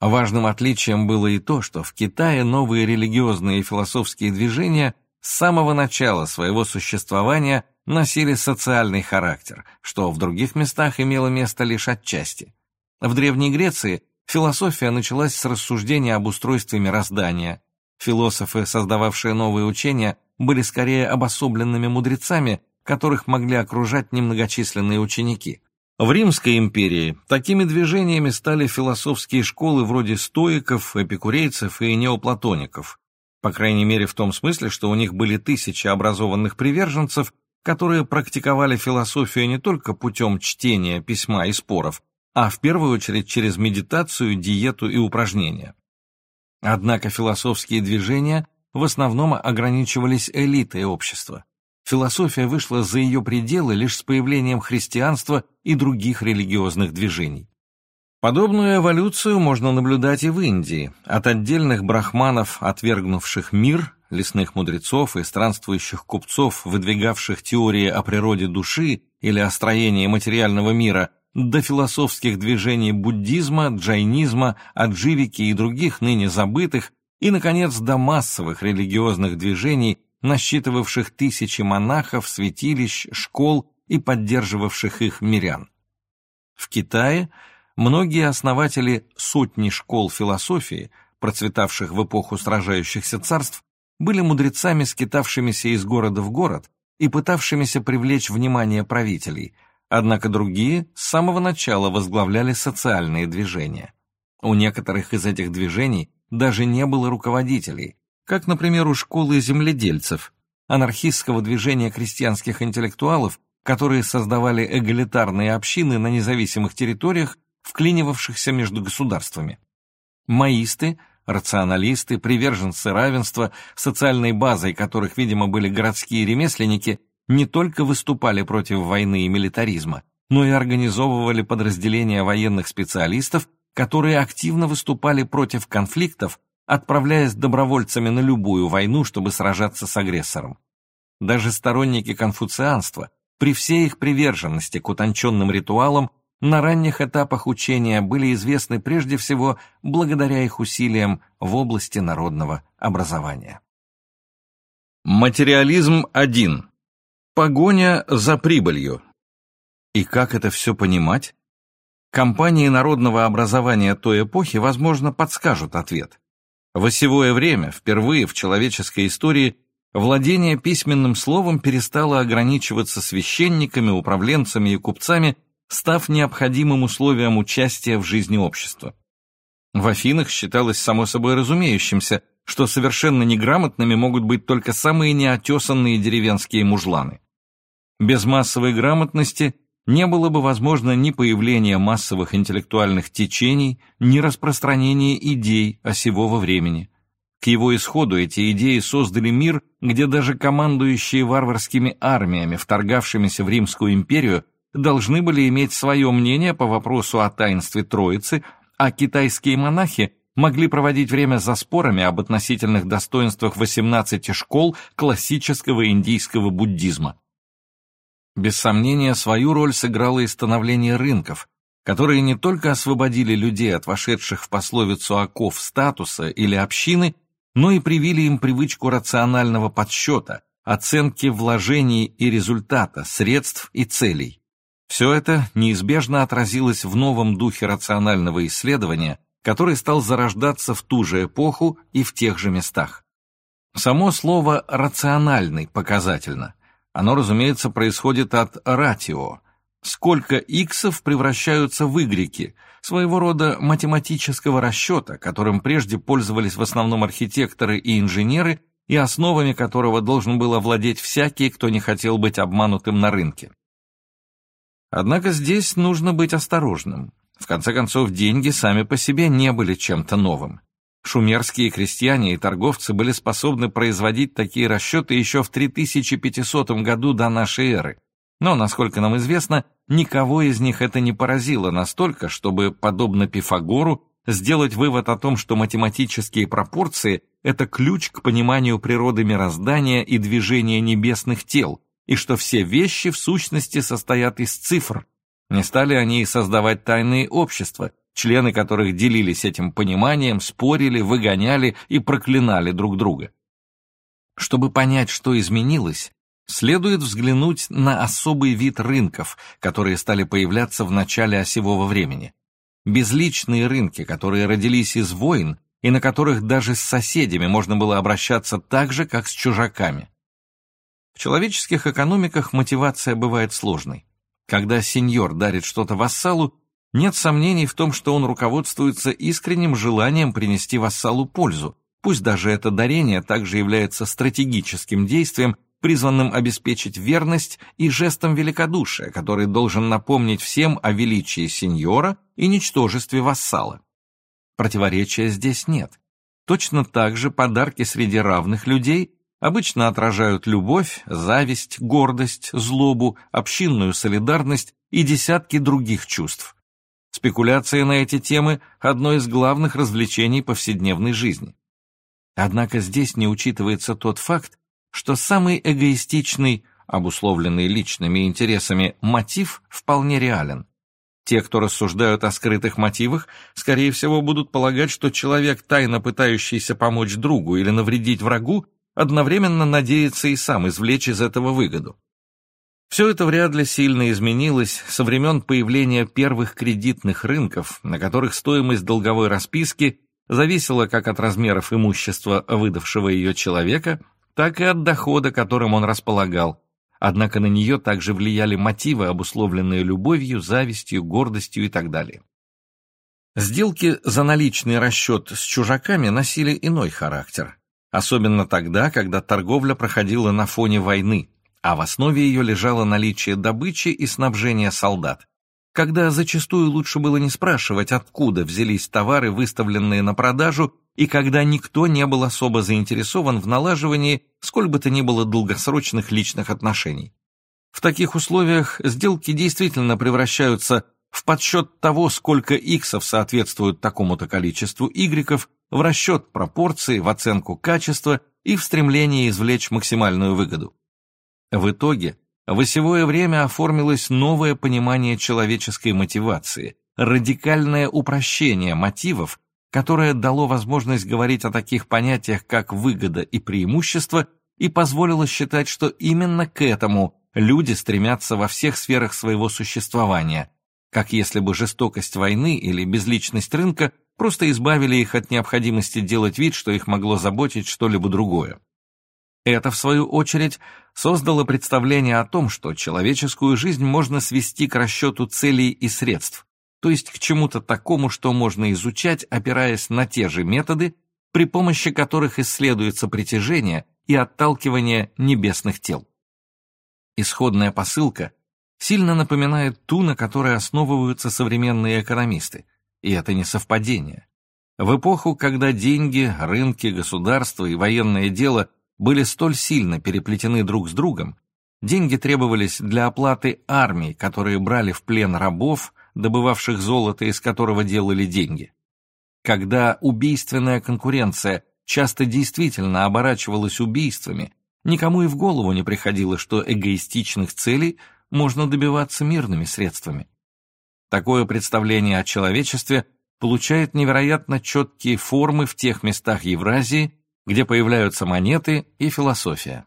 Важным отличием было и то, что в Китае новые религиозные и философские движения с самого начала своего существования носили социальный характер, что в других местах имело место лишь отчасти. В Древней Греции философия началась с рассуждения об устройстве мироздания. Философы, создававшие новые учения, были скорее обособленными мудрецами, которых могли окружать немногочисленные ученики. В Римской империи такими движениями стали философские школы вроде стоиков, эпикурейцев и неоплатоников, по крайней мере в том смысле, что у них были тысячи образованных приверженцев, которые практиковали философию не только путем чтения, письма и споров, а в первую очередь через медитацию, диету и упражнения. Однако философские движения в основном ограничивались элитой общества. Философия вышла за ее пределы лишь с появлением христианства и других религиозных движений. Подобную эволюцию можно наблюдать и в Индии, от отдельных брахманов, отвергнувших мир, лесных мудрецов и странствующих купцов, выдвигавших теории о природе души или о строении материального мира, до философских движений буддизма, джайнизма, адживики и других ныне забытых, и, наконец, до массовых религиозных движений, насчитывавших тысячи монахов, святилищ, школ и поддерживавших их мирян. В Китае многие основатели сотни школ философии, процветавших в эпоху сражающихся царств, были мудрецами, скитавшимися из города в город и пытавшимися привлечь внимание правителей, однако другие с самого начала возглавляли социальные движения. У некоторых из этих движений даже не было руководителей, как, например, у школы земледельцев, анархистского движения крестьянских интеллектуалов, которые создавали эгалитарные общины на независимых территориях, вклинивавшихся между государствами. Маисты, рационалисты, приверженцы равенства, социальной базой которых, видимо, были городские ремесленники, не только выступали против войны и милитаризма, но и организовывали подразделения военных специалистов которые активно выступали против конфликтов, отправляясь добровольцами на любую войну, чтобы сражаться с агрессором. Даже сторонники конфуцианства, при всей их приверженности к утонченным ритуалам, на ранних этапах учения были известны прежде всего благодаря их усилиям в области народного образования. Материализм 1. Погоня за прибылью. И как это все понимать? Компании народного образования той эпохи, возможно, подскажут ответ. В осевое время, впервые в человеческой истории, владение письменным словом перестало ограничиваться священниками, управленцами и купцами, став необходимым условием участия в жизни общества. В Афинах считалось само собой разумеющимся, что совершенно неграмотными могут быть только самые неотесанные деревенские мужланы. Без массовой грамотности не было бы возможно ни появления массовых интеллектуальных течений, ни распространения идей осевого времени. К его исходу эти идеи создали мир, где даже командующие варварскими армиями, вторгавшимися в Римскую империю, должны были иметь свое мнение по вопросу о таинстве Троицы, а китайские монахи могли проводить время за спорами об относительных достоинствах 18 школ классического индийского буддизма. Без сомнения, свою роль сыграло и становление рынков, которые не только освободили людей от вошедших в пословицу оков статуса или общины, но и привили им привычку рационального подсчета, оценки вложений и результата, средств и целей. Все это неизбежно отразилось в новом духе рационального исследования, который стал зарождаться в ту же эпоху и в тех же местах. Само слово «рациональный» показательно. Оно, разумеется, происходит от «ратио». Сколько иксов превращаются в игреки, своего рода математического расчета, которым прежде пользовались в основном архитекторы и инженеры, и основами которого должен был овладеть всякий, кто не хотел быть обманутым на рынке. Однако здесь нужно быть осторожным. В конце концов, деньги сами по себе не были чем-то новым. Шумерские крестьяне и торговцы были способны производить такие расчеты еще в 3500 году до нашей эры. Но, насколько нам известно, никого из них это не поразило настолько, чтобы, подобно Пифагору, сделать вывод о том, что математические пропорции – это ключ к пониманию природы мироздания и движения небесных тел, и что все вещи в сущности состоят из цифр, не стали они создавать тайные общества, члены которых делились этим пониманием, спорили, выгоняли и проклинали друг друга. Чтобы понять, что изменилось, следует взглянуть на особый вид рынков, которые стали появляться в начале осевого времени. Безличные рынки, которые родились из войн и на которых даже с соседями можно было обращаться так же, как с чужаками. В человеческих экономиках мотивация бывает сложной. Когда сеньор дарит что-то вассалу, нет сомнений в том, что он руководствуется искренним желанием принести вассалу пользу, пусть даже это дарение также является стратегическим действием, призванным обеспечить верность и жестом великодушия, который должен напомнить всем о величии сеньора и ничтожестве вассала. Противоречия здесь нет. Точно так же подарки среди равных людей обычно отражают любовь, зависть, гордость, злобу, общинную солидарность и десятки других чувств. Спекуляция на эти темы – одно из главных развлечений повседневной жизни. Однако здесь не учитывается тот факт, что самый эгоистичный, обусловленный личными интересами, мотив вполне реален. Те, кто рассуждают о скрытых мотивах, скорее всего будут полагать, что человек, тайно пытающийся помочь другу или навредить врагу, одновременно надеется и сам извлечь из этого выгоду. Все это вряд ли сильно изменилось со времен появления первых кредитных рынков, на которых стоимость долговой расписки зависела как от размеров имущества выдавшего ее человека, так и от дохода, которым он располагал. Однако на нее также влияли мотивы, обусловленные любовью, завистью, гордостью и так далее. Сделки за наличный расчет с чужаками носили иной характер особенно тогда, когда торговля проходила на фоне войны, а в основе ее лежало наличие добычи и снабжения солдат, когда зачастую лучше было не спрашивать, откуда взялись товары, выставленные на продажу, и когда никто не был особо заинтересован в налаживании сколь бы то ни было долгосрочных личных отношений. В таких условиях сделки действительно превращаются в подсчет того, сколько иксов соответствует такому-то количеству игреков, в расчет пропорций, в оценку качества и в стремлении извлечь максимальную выгоду. В итоге, в осевое время оформилось новое понимание человеческой мотивации, радикальное упрощение мотивов, которое дало возможность говорить о таких понятиях, как выгода и преимущество, и позволило считать, что именно к этому люди стремятся во всех сферах своего существования, как если бы жестокость войны или безличность рынка просто избавили их от необходимости делать вид, что их могло заботить что-либо другое. Это, в свою очередь, создало представление о том, что человеческую жизнь можно свести к расчету целей и средств, то есть к чему-то такому, что можно изучать, опираясь на те же методы, при помощи которых исследуется притяжение и отталкивание небесных тел. Исходная посылка сильно напоминает ту, на которой основываются современные экономисты, и это не совпадение. В эпоху, когда деньги, рынки, государство и военное дело были столь сильно переплетены друг с другом, деньги требовались для оплаты армий, которые брали в плен рабов, добывавших золото, из которого делали деньги. Когда убийственная конкуренция часто действительно оборачивалась убийствами, никому и в голову не приходило, что эгоистичных целей можно добиваться мирными средствами. Такое представление о человечестве получает невероятно четкие формы в тех местах Евразии, где появляются монеты и философия.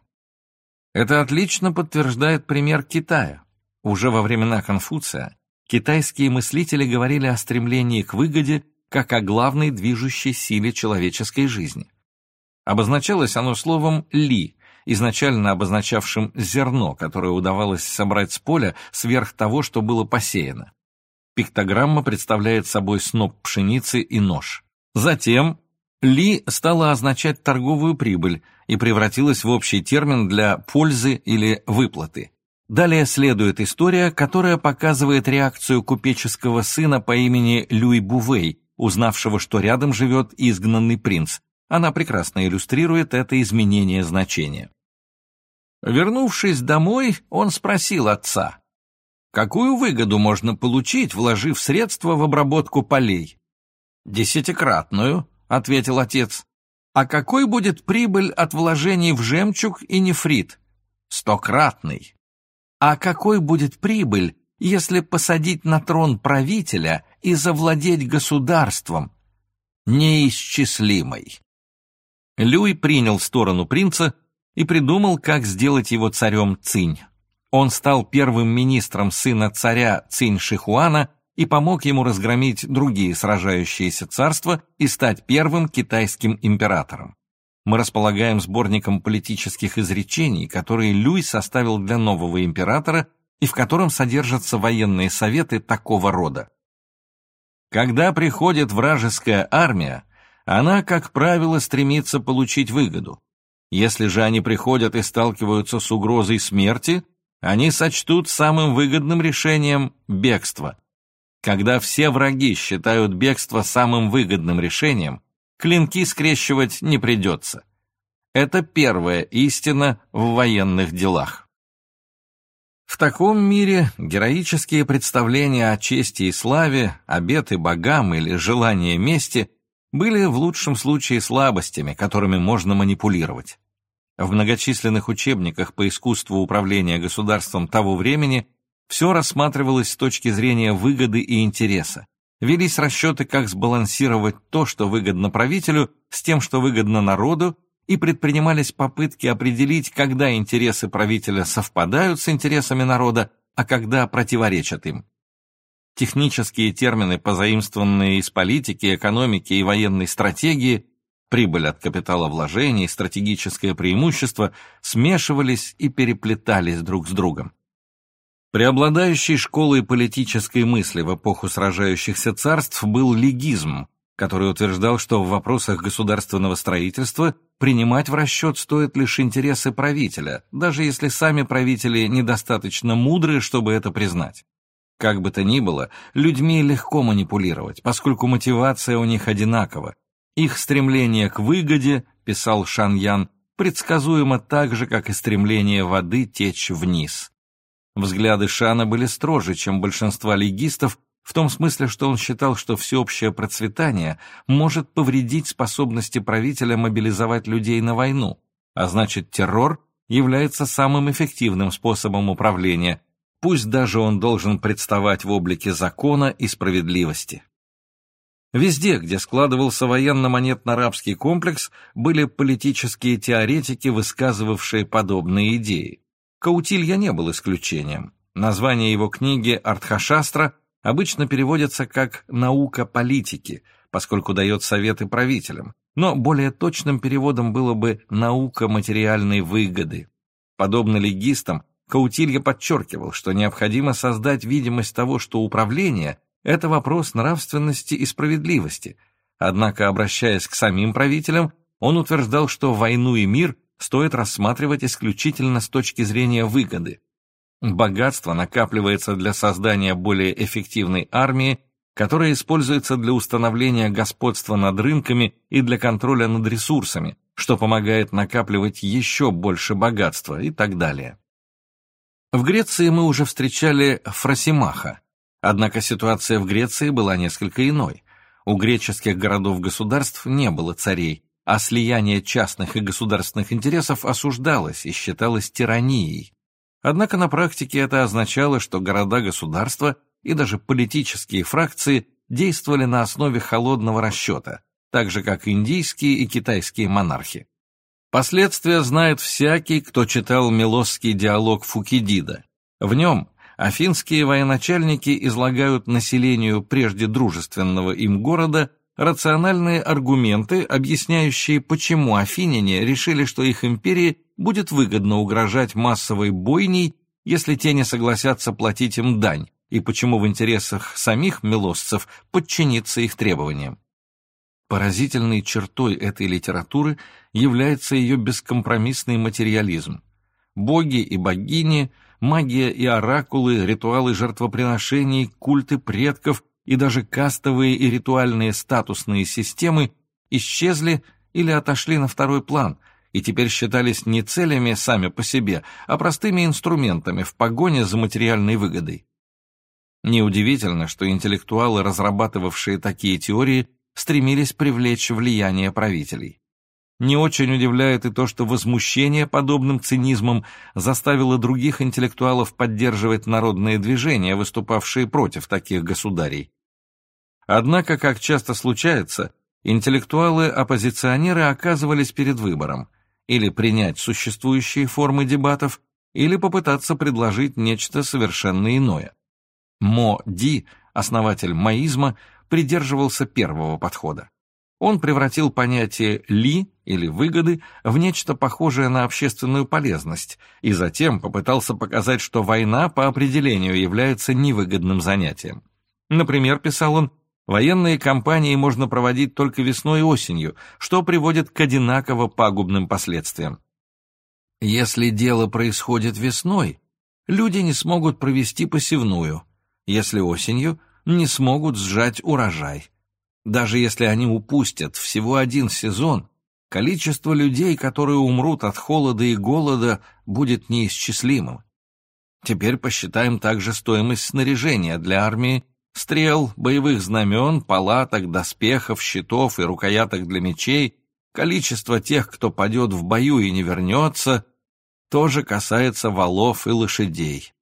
Это отлично подтверждает пример Китая. Уже во времена Конфуция китайские мыслители говорили о стремлении к выгоде как о главной движущей силе человеческой жизни. Обозначалось оно словом «ли», изначально обозначавшим зерно, которое удавалось собрать с поля сверх того, что было посеяно. Пиктограмма представляет собой сноп пшеницы и нож. Затем ли стала означать торговую прибыль и превратилась в общий термин для пользы или выплаты. Далее следует история, которая показывает реакцию купеческого сына по имени Люй Бувей, узнавшего, что рядом живет изгнанный принц. Она прекрасно иллюстрирует это изменение значения. Вернувшись домой, он спросил отца, какую выгоду можно получить, вложив средства в обработку полей? Десятикратную, ответил отец. А какой будет прибыль от вложений в жемчуг и нефрит? Стократный. А какой будет прибыль, если посадить на трон правителя и завладеть государством? Неисчислимой. Люй принял сторону принца и придумал, как сделать его царем Цинь. Он стал первым министром сына царя Цинь Шихуана и помог ему разгромить другие сражающиеся царства и стать первым китайским императором. Мы располагаем сборником политических изречений, которые Люй составил для нового императора и в котором содержатся военные советы такого рода. Когда приходит вражеская армия, она, как правило, стремится получить выгоду. Если же они приходят и сталкиваются с угрозой смерти, они сочтут самым выгодным решением бегство – когда все враги считают бегство самым выгодным решением, клинки скрещивать не придется. Это первая истина в военных делах. В таком мире героические представления о чести и славе, обеты богам или желание мести были в лучшем случае слабостями, которыми можно манипулировать. В многочисленных учебниках по искусству управления государством того времени все рассматривалось с точки зрения выгоды и интереса. Велись расчеты, как сбалансировать то, что выгодно правителю, с тем, что выгодно народу, и предпринимались попытки определить, когда интересы правителя совпадают с интересами народа, а когда противоречат им. Технические термины, позаимствованные из политики, экономики и военной стратегии, прибыль от капиталовложений, стратегическое преимущество, смешивались и переплетались друг с другом. Преобладающей школой политической мысли в эпоху сражающихся царств был легизм, который утверждал, что в вопросах государственного строительства принимать в расчет стоит лишь интересы правителя, даже если сами правители недостаточно мудры, чтобы это признать. Как бы то ни было, людьми легко манипулировать, поскольку мотивация у них одинакова. Их стремление к выгоде, писал Шан Ян, предсказуемо так же, как и стремление воды течь вниз. Взгляды Шана были строже, чем большинства легистов, в том смысле, что он считал, что всеобщее процветание может повредить способности правителя мобилизовать людей на войну, а значит террор является самым эффективным способом управления, пусть даже он должен представать в облике закона и справедливости. Везде, где складывался военно-монетно-арабский комплекс, были политические теоретики, высказывавшие подобные идеи. Каутилья не был исключением. Название его книги «Артхашастра» обычно переводится как «наука политики», поскольку дает советы правителям, но более точным переводом было бы «наука материальной выгоды». Подобно легистам, Каутилья подчеркивал, что необходимо создать видимость того, что управление – это вопрос нравственности и справедливости. Однако, обращаясь к самим правителям, он утверждал, что войну и мир стоит рассматривать исключительно с точки зрения выгоды. Богатство накапливается для создания более эффективной армии, которая используется для установления господства над рынками и для контроля над ресурсами, что помогает накапливать еще больше богатства и так далее. В Греции мы уже встречали Фросимаха, однако ситуация в Греции была несколько иной. У греческих городов-государств не было царей, а слияние частных и государственных интересов осуждалось и считалось тиранией. Однако на практике это означало, что города-государства и даже политические фракции действовали на основе холодного расчета, так же как индийские и китайские монархи. Последствия знает всякий, кто читал Милосский диалог Фукидида. В нем афинские военачальники излагают населению прежде дружественного им города рациональные аргументы, объясняющие, почему афиняне решили, что их империи будет выгодно угрожать массовой бойней, если те не согласятся платить им дань, и почему в интересах самих милосцев подчиниться их требованиям. Поразительной чертой этой литературы является ее бескомпромиссный материализм. Боги и богини, магия и оракулы, ритуалы жертвоприношений, культы предков и даже кастовые и ритуальные статусные системы исчезли или отошли на второй план и теперь считались не целями сами по себе, а простыми инструментами в погоне за материальной выгодой. Неудивительно, что интеллектуалы, разрабатывавшие такие теории, стремились привлечь влияние правителей. Не очень удивляет и то, что возмущение подобным цинизмом заставило других интеллектуалов поддерживать народные движения, выступавшие против таких государей. Однако, как часто случается, интеллектуалы-оппозиционеры оказывались перед выбором или принять существующие формы дебатов, или попытаться предложить нечто совершенно иное. Мо Ди, основатель маизма, придерживался первого подхода. Он превратил понятие «ли» или «выгоды» в нечто похожее на общественную полезность и затем попытался показать, что война по определению является невыгодным занятием. Например, писал он, Военные кампании можно проводить только весной и осенью, что приводит к одинаково пагубным последствиям. Если дело происходит весной, люди не смогут провести посевную, если осенью не смогут сжать урожай. Даже если они упустят всего один сезон, количество людей, которые умрут от холода и голода, будет неисчислимым. Теперь посчитаем также стоимость снаряжения для армии стрел, боевых знамен, палаток, доспехов, щитов и рукояток для мечей, количество тех, кто падет в бою и не вернется, тоже касается валов и лошадей.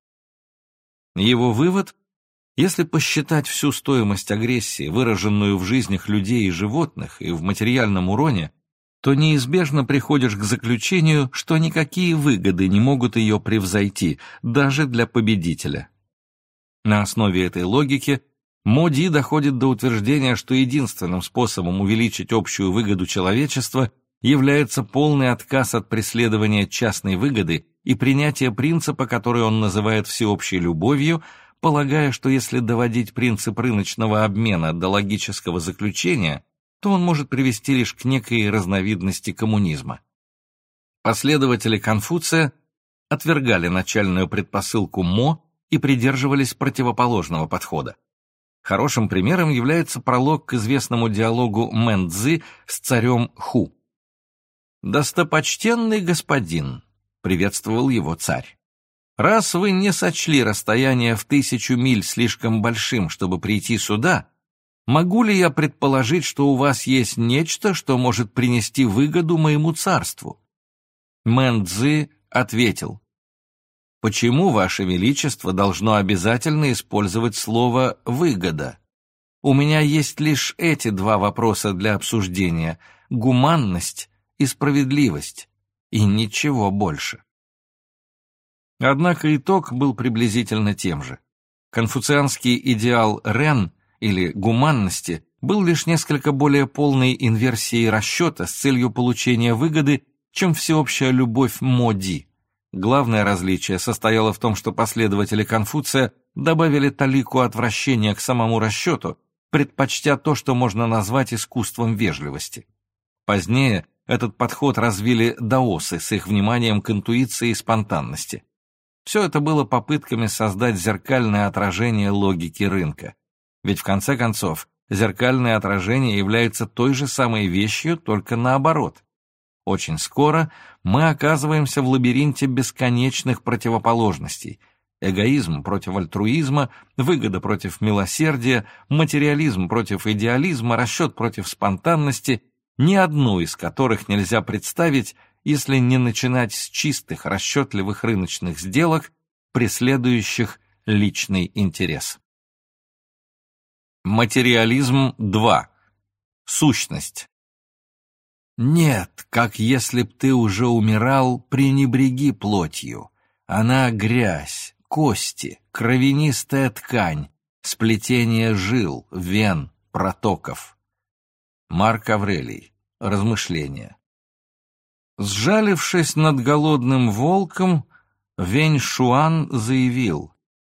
Его вывод – если посчитать всю стоимость агрессии, выраженную в жизнях людей и животных и в материальном уроне, то неизбежно приходишь к заключению, что никакие выгоды не могут ее превзойти, даже для победителя. На основе этой логики Моди доходит до утверждения, что единственным способом увеличить общую выгоду человечества является полный отказ от преследования частной выгоды и принятие принципа, который он называет всеобщей любовью, полагая, что если доводить принцип рыночного обмена до логического заключения, то он может привести лишь к некой разновидности коммунизма. Последователи Конфуция отвергали начальную предпосылку Мо и придерживались противоположного подхода. Хорошим примером является пролог к известному диалогу Мэн Цзы с царем Ху. «Достопочтенный господин», — приветствовал его царь, «раз вы не сочли расстояние в тысячу миль слишком большим, чтобы прийти сюда, могу ли я предположить, что у вас есть нечто, что может принести выгоду моему царству?» Мэн Цзы ответил, Почему, Ваше Величество, должно обязательно использовать слово «выгода»? У меня есть лишь эти два вопроса для обсуждения – гуманность и справедливость, и ничего больше. Однако итог был приблизительно тем же. Конфуцианский идеал Рен или гуманности был лишь несколько более полной инверсией расчета с целью получения выгоды, чем всеобщая любовь Моди. Главное различие состояло в том, что последователи Конфуция добавили талику отвращения к самому расчету, предпочтя то, что можно назвать искусством вежливости. Позднее этот подход развили даосы с их вниманием к интуиции и спонтанности. Все это было попытками создать зеркальное отражение логики рынка. Ведь в конце концов, зеркальное отражение является той же самой вещью, только наоборот. Очень скоро мы оказываемся в лабиринте бесконечных противоположностей. Эгоизм против альтруизма, выгода против милосердия, материализм против идеализма, расчет против спонтанности, ни одну из которых нельзя представить, если не начинать с чистых расчетливых рыночных сделок, преследующих личный интерес. Материализм 2. Сущность. Нет, как если б ты уже умирал, пренебреги плотью. Она грязь, кости, кровянистая ткань, сплетение жил, вен, протоков. Марк Аврелий. Размышления. Сжалившись над голодным волком, Вень Шуан заявил,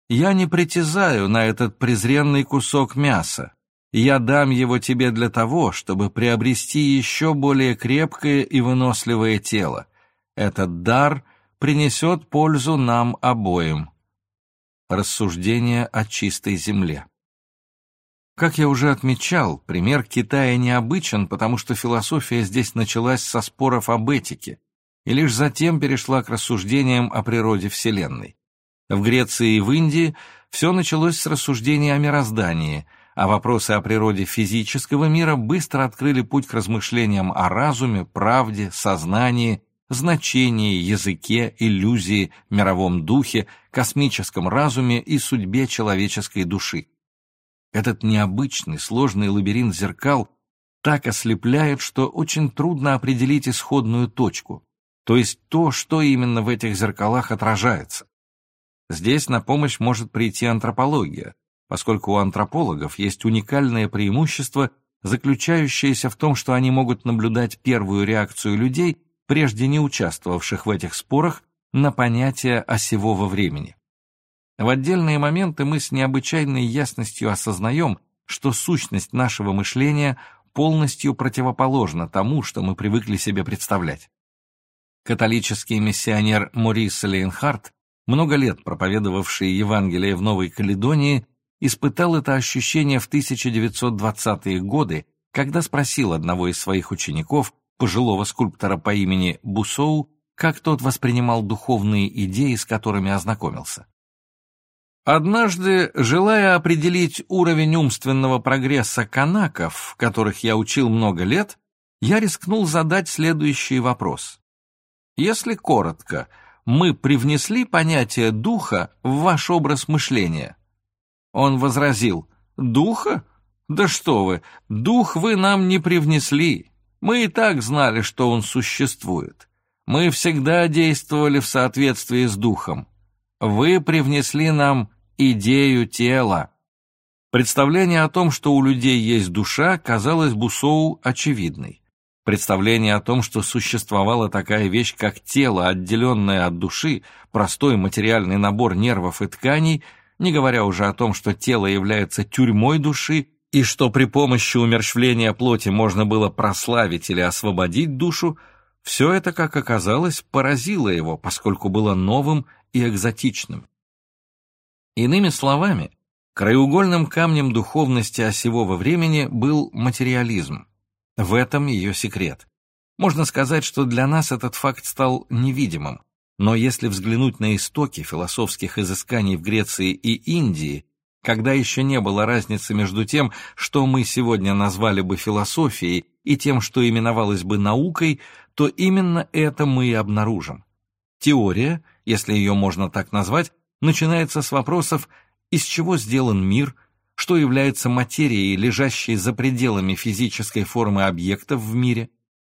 «Я не притязаю на этот презренный кусок мяса. Я дам его тебе для того, чтобы приобрести еще более крепкое и выносливое тело. Этот дар принесет пользу нам обоим. Рассуждение о чистой земле. Как я уже отмечал, пример Китая необычен, потому что философия здесь началась со споров об этике и лишь затем перешла к рассуждениям о природе Вселенной. В Греции и в Индии все началось с рассуждений о мироздании – а вопросы о природе физического мира быстро открыли путь к размышлениям о разуме, правде, сознании, значении, языке, иллюзии, мировом духе, космическом разуме и судьбе человеческой души. Этот необычный, сложный лабиринт зеркал так ослепляет, что очень трудно определить исходную точку, то есть то, что именно в этих зеркалах отражается. Здесь на помощь может прийти антропология, поскольку у антропологов есть уникальное преимущество, заключающееся в том, что они могут наблюдать первую реакцию людей, прежде не участвовавших в этих спорах, на понятие осевого времени. В отдельные моменты мы с необычайной ясностью осознаем, что сущность нашего мышления полностью противоположна тому, что мы привыкли себе представлять. Католический миссионер Морис Лейнхарт, много лет проповедовавший Евангелие в Новой Каледонии, испытал это ощущение в 1920-е годы, когда спросил одного из своих учеников, пожилого скульптора по имени Бусоу, как тот воспринимал духовные идеи, с которыми ознакомился. Однажды, желая определить уровень умственного прогресса канаков, которых я учил много лет, я рискнул задать следующий вопрос. Если коротко, мы привнесли понятие духа в ваш образ мышления, он возразил, «Духа? Да что вы, дух вы нам не привнесли. Мы и так знали, что он существует. Мы всегда действовали в соответствии с духом. Вы привнесли нам идею тела». Представление о том, что у людей есть душа, казалось Бусоу очевидной. Представление о том, что существовала такая вещь, как тело, отделенное от души, простой материальный набор нервов и тканей – не говоря уже о том, что тело является тюрьмой души, и что при помощи умерщвления плоти можно было прославить или освободить душу, все это, как оказалось, поразило его, поскольку было новым и экзотичным. Иными словами, краеугольным камнем духовности осевого времени был материализм. В этом ее секрет. Можно сказать, что для нас этот факт стал невидимым. Но если взглянуть на истоки философских изысканий в Греции и Индии, когда еще не было разницы между тем, что мы сегодня назвали бы философией, и тем, что именовалось бы наукой, то именно это мы и обнаружим. Теория, если ее можно так назвать, начинается с вопросов, из чего сделан мир, что является материей, лежащей за пределами физической формы объектов в мире,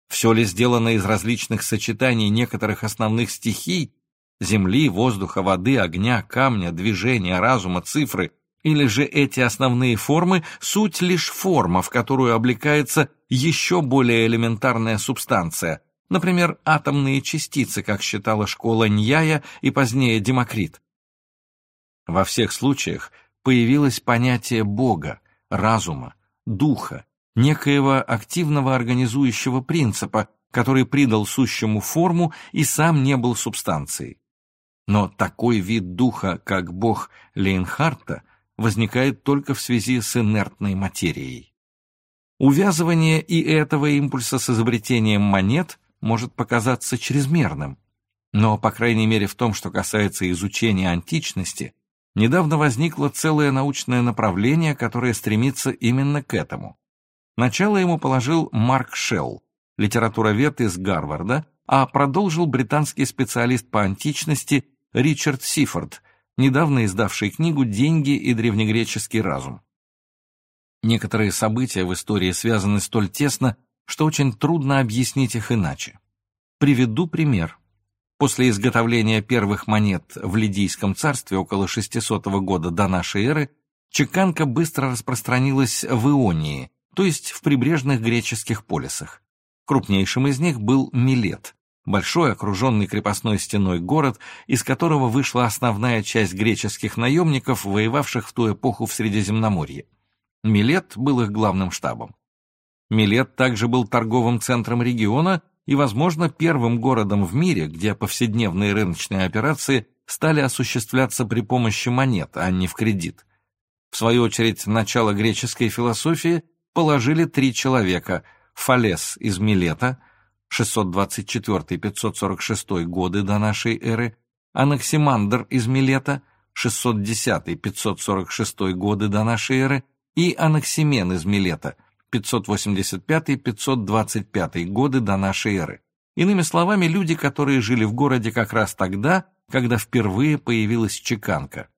все ли сделано из различных сочетаний некоторых основных стихий, земли, воздуха, воды, огня, камня, движения, разума, цифры, или же эти основные формы – суть лишь форма, в которую облекается еще более элементарная субстанция, например, атомные частицы, как считала школа Ньяя и позднее Демокрит. Во всех случаях появилось понятие Бога, разума, духа, некоего активного организующего принципа, который придал сущему форму и сам не был субстанцией. Но такой вид духа, как бог Лейнхарта, возникает только в связи с инертной материей. Увязывание и этого импульса с изобретением монет может показаться чрезмерным, но, по крайней мере, в том, что касается изучения античности, недавно возникло целое научное направление, которое стремится именно к этому. Начало ему положил Марк Шелл, литературовед из Гарварда, а продолжил британский специалист по античности Ричард Сифорд, недавно издавший книгу «Деньги и древнегреческий разум». Некоторые события в истории связаны столь тесно, что очень трудно объяснить их иначе. Приведу пример. После изготовления первых монет в Лидийском царстве около 600 года до нашей эры чеканка быстро распространилась в Ионии, то есть в прибрежных греческих полисах. Крупнейшим из них был Милет, большой окруженный крепостной стеной город, из которого вышла основная часть греческих наемников, воевавших в ту эпоху в Средиземноморье. Милет был их главным штабом. Милет также был торговым центром региона и, возможно, первым городом в мире, где повседневные рыночные операции стали осуществляться при помощи монет, а не в кредит. В свою очередь, начало греческой философии положили три человека – Фалес из Милета, 624-546 годы до нашей эры, Анаксимандр из Милета, 610-546 годы до нашей эры, и Анаксимен из Милета, 585-525 годы до нашей эры. Иными словами, люди, которые жили в городе как раз тогда, когда впервые появилась чеканка.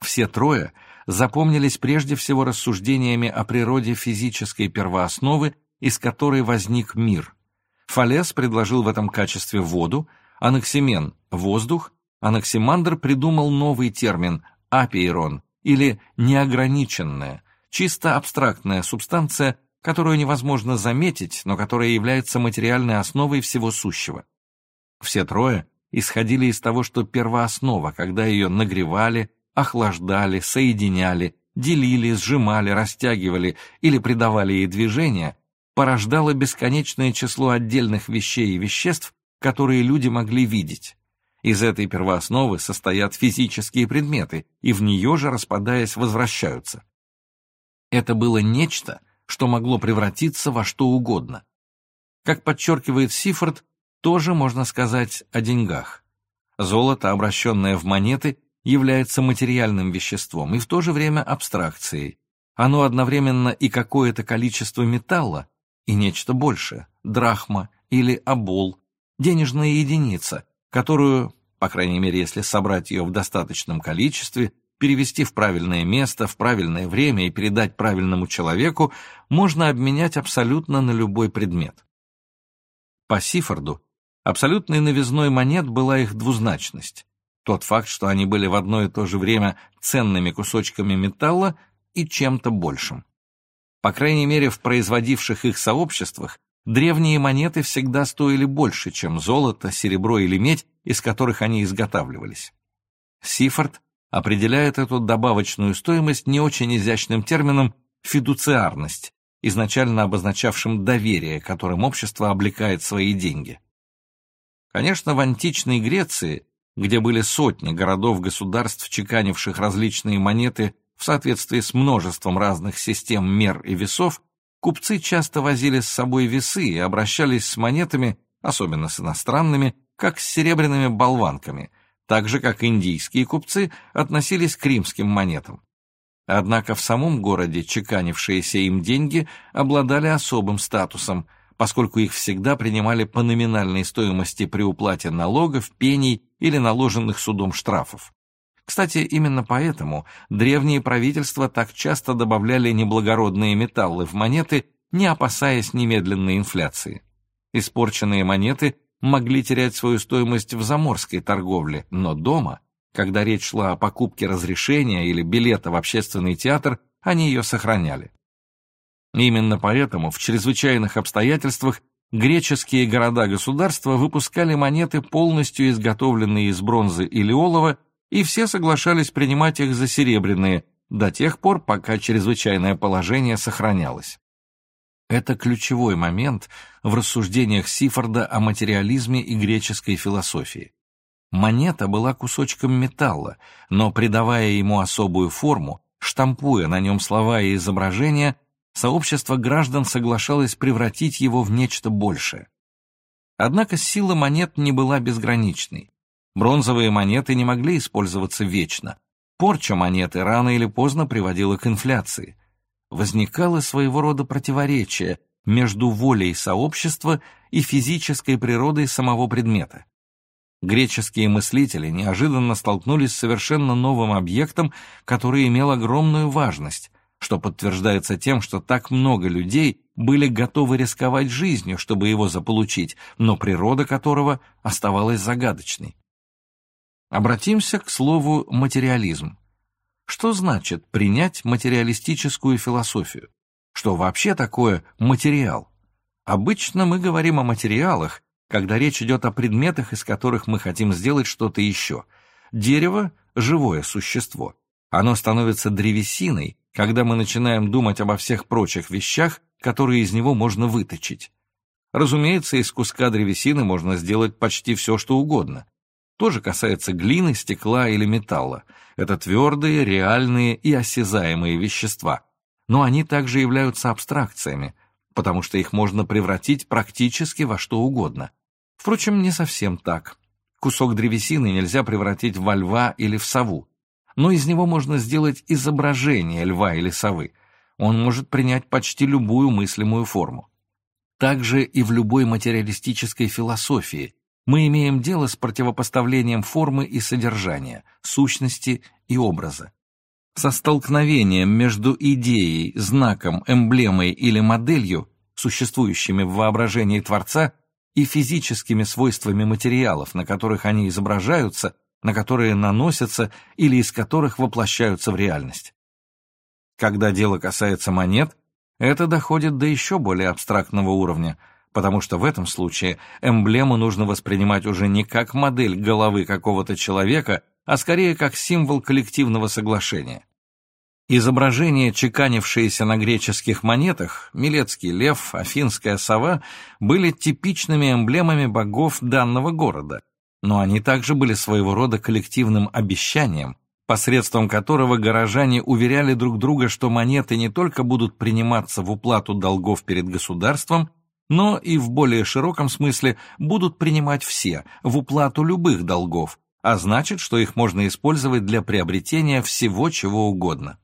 Все трое запомнились прежде всего рассуждениями о природе физической первоосновы, из которой возник мир. Фалес предложил в этом качестве воду, Анаксимен – воздух, Анаксимандр придумал новый термин – апейрон, или неограниченная, чисто абстрактная субстанция, которую невозможно заметить, но которая является материальной основой всего сущего. Все трое исходили из того, что первооснова, когда ее нагревали, охлаждали, соединяли, делили, сжимали, растягивали или придавали ей движение, порождала бесконечное число отдельных вещей и веществ, которые люди могли видеть. Из этой первоосновы состоят физические предметы, и в нее же, распадаясь, возвращаются. Это было нечто, что могло превратиться во что угодно. Как подчеркивает Сифорд, тоже можно сказать о деньгах. Золото, обращенное в монеты, является материальным веществом и в то же время абстракцией. Оно одновременно и какое-то количество металла, и нечто большее, драхма или обол, денежная единица, которую, по крайней мере, если собрать ее в достаточном количестве, перевести в правильное место, в правильное время и передать правильному человеку, можно обменять абсолютно на любой предмет. По Сифорду абсолютной новизной монет была их двузначность. Тот факт, что они были в одно и то же время ценными кусочками металла и чем-то большим. По крайней мере, в производивших их сообществах древние монеты всегда стоили больше, чем золото, серебро или медь, из которых они изготавливались. Сифорд определяет эту добавочную стоимость не очень изящным термином «фидуциарность», изначально обозначавшим доверие, которым общество облекает свои деньги. Конечно, в античной Греции, где были сотни городов-государств, чеканивших различные монеты в соответствии с множеством разных систем мер и весов, купцы часто возили с собой весы и обращались с монетами, особенно с иностранными, как с серебряными болванками, так же, как индийские купцы относились к римским монетам. Однако в самом городе чеканившиеся им деньги обладали особым статусом, поскольку их всегда принимали по номинальной стоимости при уплате налогов, пений или наложенных судом штрафов. Кстати, именно поэтому древние правительства так часто добавляли неблагородные металлы в монеты, не опасаясь немедленной инфляции. Испорченные монеты могли терять свою стоимость в заморской торговле, но дома, когда речь шла о покупке разрешения или билета в общественный театр, они ее сохраняли. Именно поэтому в чрезвычайных обстоятельствах греческие города-государства выпускали монеты, полностью изготовленные из бронзы или олова, и все соглашались принимать их за серебряные до тех пор, пока чрезвычайное положение сохранялось. Это ключевой момент в рассуждениях Сифорда о материализме и греческой философии. Монета была кусочком металла, но придавая ему особую форму, штампуя на нем слова и изображения, сообщество граждан соглашалось превратить его в нечто большее. Однако сила монет не была безграничной. Бронзовые монеты не могли использоваться вечно. Порча монеты рано или поздно приводила к инфляции. Возникало своего рода противоречие между волей сообщества и физической природой самого предмета. Греческие мыслители неожиданно столкнулись с совершенно новым объектом, который имел огромную важность, что подтверждается тем, что так много людей были готовы рисковать жизнью, чтобы его заполучить, но природа которого оставалась загадочной. Обратимся к слову «материализм». Что значит принять материалистическую философию? Что вообще такое материал? Обычно мы говорим о материалах, когда речь идет о предметах, из которых мы хотим сделать что-то еще. Дерево – живое существо. Оно становится древесиной, когда мы начинаем думать обо всех прочих вещах, которые из него можно выточить. Разумеется, из куска древесины можно сделать почти все, что угодно. То же касается глины, стекла или металла. Это твердые, реальные и осязаемые вещества. Но они также являются абстракциями, потому что их можно превратить практически во что угодно. Впрочем, не совсем так. Кусок древесины нельзя превратить во льва или в сову но из него можно сделать изображение льва или совы. Он может принять почти любую мыслимую форму. Также и в любой материалистической философии мы имеем дело с противопоставлением формы и содержания, сущности и образа. Со столкновением между идеей, знаком, эмблемой или моделью, существующими в воображении Творца, и физическими свойствами материалов, на которых они изображаются, на которые наносятся или из которых воплощаются в реальность. Когда дело касается монет, это доходит до еще более абстрактного уровня, потому что в этом случае эмблему нужно воспринимать уже не как модель головы какого-то человека, а скорее как символ коллективного соглашения. Изображения, чеканившиеся на греческих монетах, Милецкий лев, Афинская сова, были типичными эмблемами богов данного города – но они также были своего рода коллективным обещанием, посредством которого горожане уверяли друг друга, что монеты не только будут приниматься в уплату долгов перед государством, но и в более широком смысле будут принимать все, в уплату любых долгов, а значит, что их можно использовать для приобретения всего чего угодно.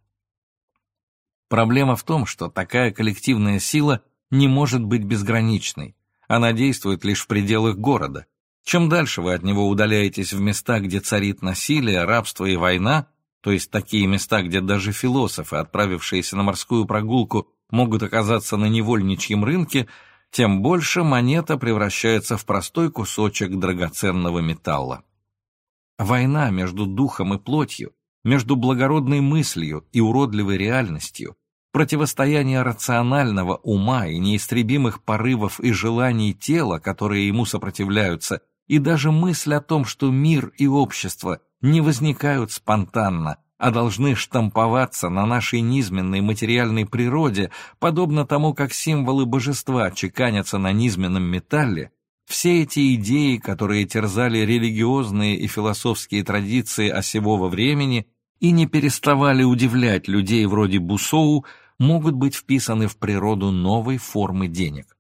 Проблема в том, что такая коллективная сила не может быть безграничной. Она действует лишь в пределах города, чем дальше вы от него удаляетесь в места, где царит насилие, рабство и война, то есть такие места, где даже философы, отправившиеся на морскую прогулку, могут оказаться на невольничьем рынке, тем больше монета превращается в простой кусочек драгоценного металла. Война между духом и плотью, между благородной мыслью и уродливой реальностью, противостояние рационального ума и неистребимых порывов и желаний тела, которые ему сопротивляются, и даже мысль о том, что мир и общество не возникают спонтанно, а должны штамповаться на нашей низменной материальной природе, подобно тому, как символы божества чеканятся на низменном металле, все эти идеи, которые терзали религиозные и философские традиции осевого времени и не переставали удивлять людей вроде Бусоу, могут быть вписаны в природу новой формы денег.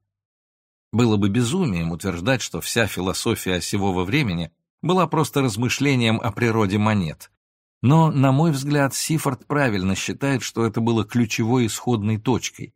Было бы безумием утверждать, что вся философия осевого времени была просто размышлением о природе монет. Но, на мой взгляд, Сифорд правильно считает, что это было ключевой исходной точкой.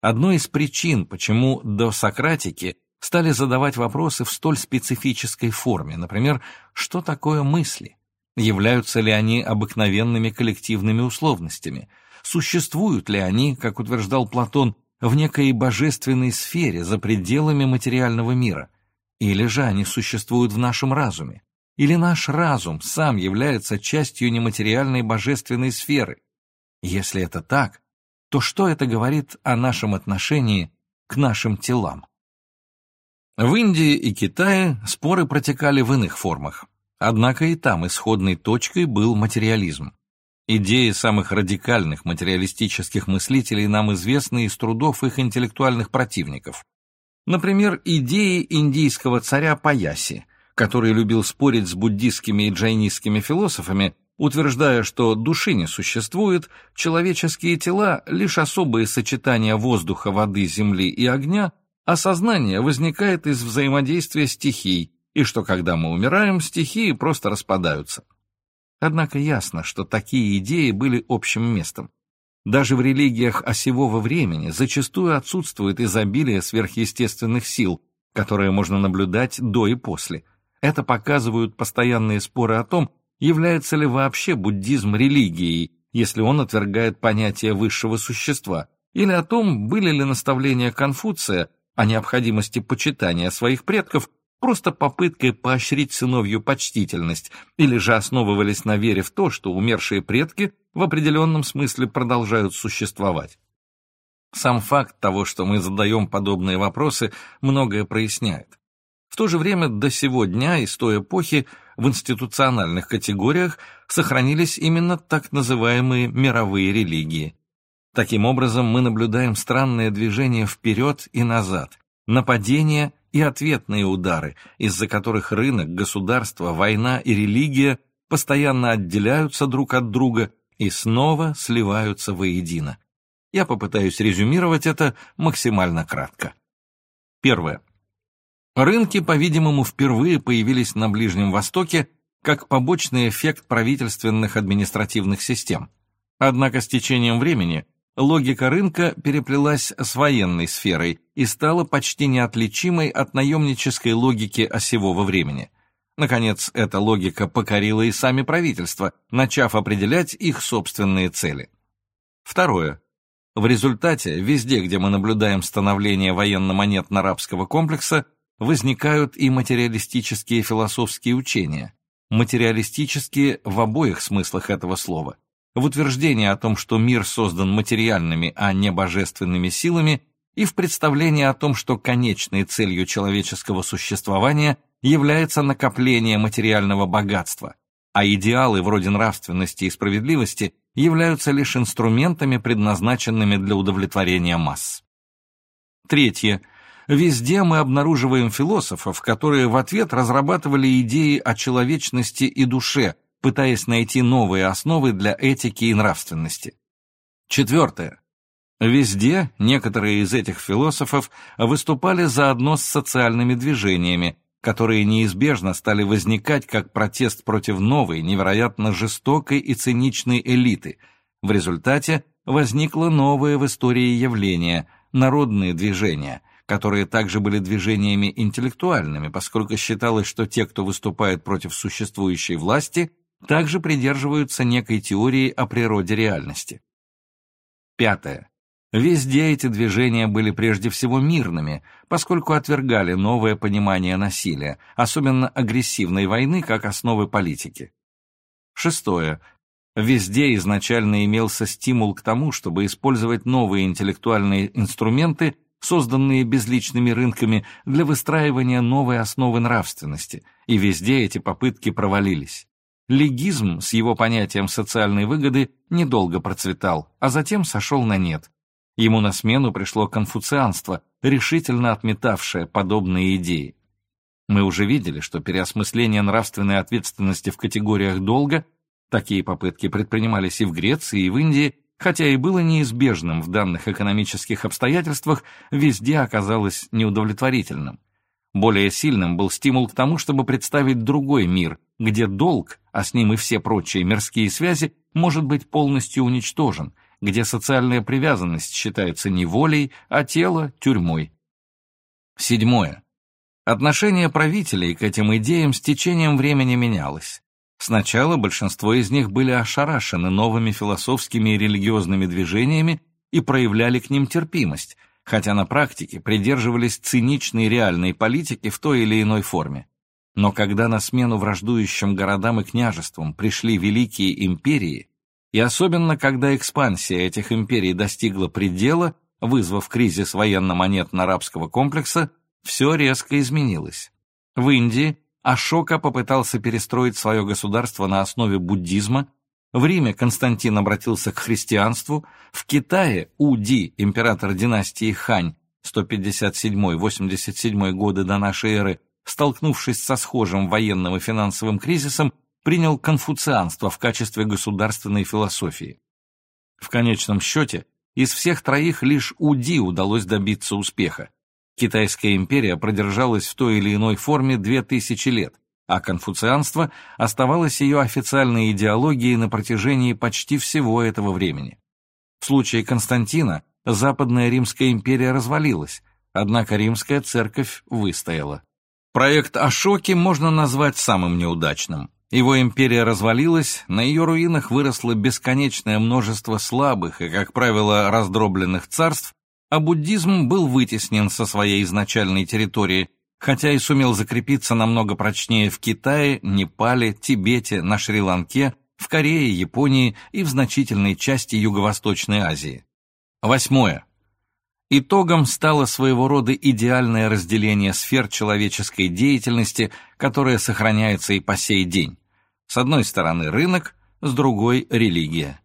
Одной из причин, почему до Сократики стали задавать вопросы в столь специфической форме, например, что такое мысли? Являются ли они обыкновенными коллективными условностями? Существуют ли они, как утверждал Платон, в некой божественной сфере за пределами материального мира. Или же они существуют в нашем разуме? Или наш разум сам является частью нематериальной божественной сферы? Если это так, то что это говорит о нашем отношении к нашим телам? В Индии и Китае споры протекали в иных формах. Однако и там исходной точкой был материализм. Идеи самых радикальных материалистических мыслителей нам известны из трудов их интеллектуальных противников. Например, идеи индийского царя Паяси, который любил спорить с буддистскими и джайнистскими философами, утверждая, что души не существует, человеческие тела — лишь особые сочетания воздуха, воды, земли и огня — а сознание возникает из взаимодействия стихий, и что когда мы умираем, стихии просто распадаются. Однако ясно, что такие идеи были общим местом. Даже в религиях осевого времени зачастую отсутствует изобилие сверхъестественных сил, которые можно наблюдать до и после. Это показывают постоянные споры о том, является ли вообще буддизм религией, если он отвергает понятие высшего существа, или о том, были ли наставления Конфуция о необходимости почитания своих предков просто попыткой поощрить сыновью почтительность, или же основывались на вере в то, что умершие предки в определенном смысле продолжают существовать. Сам факт того, что мы задаем подобные вопросы, многое проясняет. В то же время до сего дня с той эпохи в институциональных категориях сохранились именно так называемые мировые религии. Таким образом, мы наблюдаем странное движение вперед и назад, нападения и ответные удары, из-за которых рынок, государство, война и религия постоянно отделяются друг от друга и снова сливаются воедино. Я попытаюсь резюмировать это максимально кратко. Первое. Рынки, по-видимому, впервые появились на Ближнем Востоке как побочный эффект правительственных административных систем. Однако с течением времени Логика рынка переплелась с военной сферой и стала почти неотличимой от наемнической логики осевого времени. Наконец, эта логика покорила и сами правительства, начав определять их собственные цели. Второе. В результате, везде, где мы наблюдаем становление военно-монетно-рабского комплекса, возникают и материалистические философские учения. Материалистические в обоих смыслах этого слова в утверждении о том, что мир создан материальными, а не божественными силами, и в представлении о том, что конечной целью человеческого существования является накопление материального богатства, а идеалы вроде нравственности и справедливости являются лишь инструментами, предназначенными для удовлетворения масс. Третье. Везде мы обнаруживаем философов, которые в ответ разрабатывали идеи о человечности и душе, пытаясь найти новые основы для этики и нравственности. Четвертое. Везде некоторые из этих философов выступали заодно с социальными движениями, которые неизбежно стали возникать как протест против новой, невероятно жестокой и циничной элиты. В результате возникло новое в истории явление – народные движения, которые также были движениями интеллектуальными, поскольку считалось, что те, кто выступает против существующей власти – также придерживаются некой теории о природе реальности. Пятое. Везде эти движения были прежде всего мирными, поскольку отвергали новое понимание насилия, особенно агрессивной войны как основы политики. Шестое. Везде изначально имелся стимул к тому, чтобы использовать новые интеллектуальные инструменты, созданные безличными рынками, для выстраивания новой основы нравственности, и везде эти попытки провалились. Легизм с его понятием социальной выгоды недолго процветал, а затем сошел на нет. Ему на смену пришло конфуцианство, решительно отметавшее подобные идеи. Мы уже видели, что переосмысление нравственной ответственности в категориях долга, такие попытки предпринимались и в Греции, и в Индии, хотя и было неизбежным в данных экономических обстоятельствах, везде оказалось неудовлетворительным. Более сильным был стимул к тому, чтобы представить другой мир, где долг, а с ним и все прочие мирские связи, может быть полностью уничтожен, где социальная привязанность считается не волей, а тело – тюрьмой. Седьмое. Отношение правителей к этим идеям с течением времени менялось. Сначала большинство из них были ошарашены новыми философскими и религиозными движениями и проявляли к ним терпимость – хотя на практике придерживались циничной реальной политики в той или иной форме. Но когда на смену враждующим городам и княжествам пришли великие империи, и особенно когда экспансия этих империй достигла предела, вызвав кризис военно-монетно-арабского комплекса, все резко изменилось. В Индии Ашока попытался перестроить свое государство на основе буддизма, в Риме Константин обратился к христианству, в Китае Уди, император династии Хань, 157-87 годы до нашей эры, столкнувшись со схожим военным и финансовым кризисом, принял конфуцианство в качестве государственной философии. В конечном счете, из всех троих лишь Уди удалось добиться успеха. Китайская империя продержалась в той или иной форме две тысячи лет, а конфуцианство оставалось ее официальной идеологией на протяжении почти всего этого времени. В случае Константина Западная Римская империя развалилась, однако Римская церковь выстояла. Проект Ашоки можно назвать самым неудачным. Его империя развалилась, на ее руинах выросло бесконечное множество слабых и, как правило, раздробленных царств, а буддизм был вытеснен со своей изначальной территории, хотя и сумел закрепиться намного прочнее в Китае, Непале, Тибете, на Шри-Ланке, в Корее, Японии и в значительной части Юго-Восточной Азии. Восьмое. Итогом стало своего рода идеальное разделение сфер человеческой деятельности, которое сохраняется и по сей день. С одной стороны рынок, с другой – религия.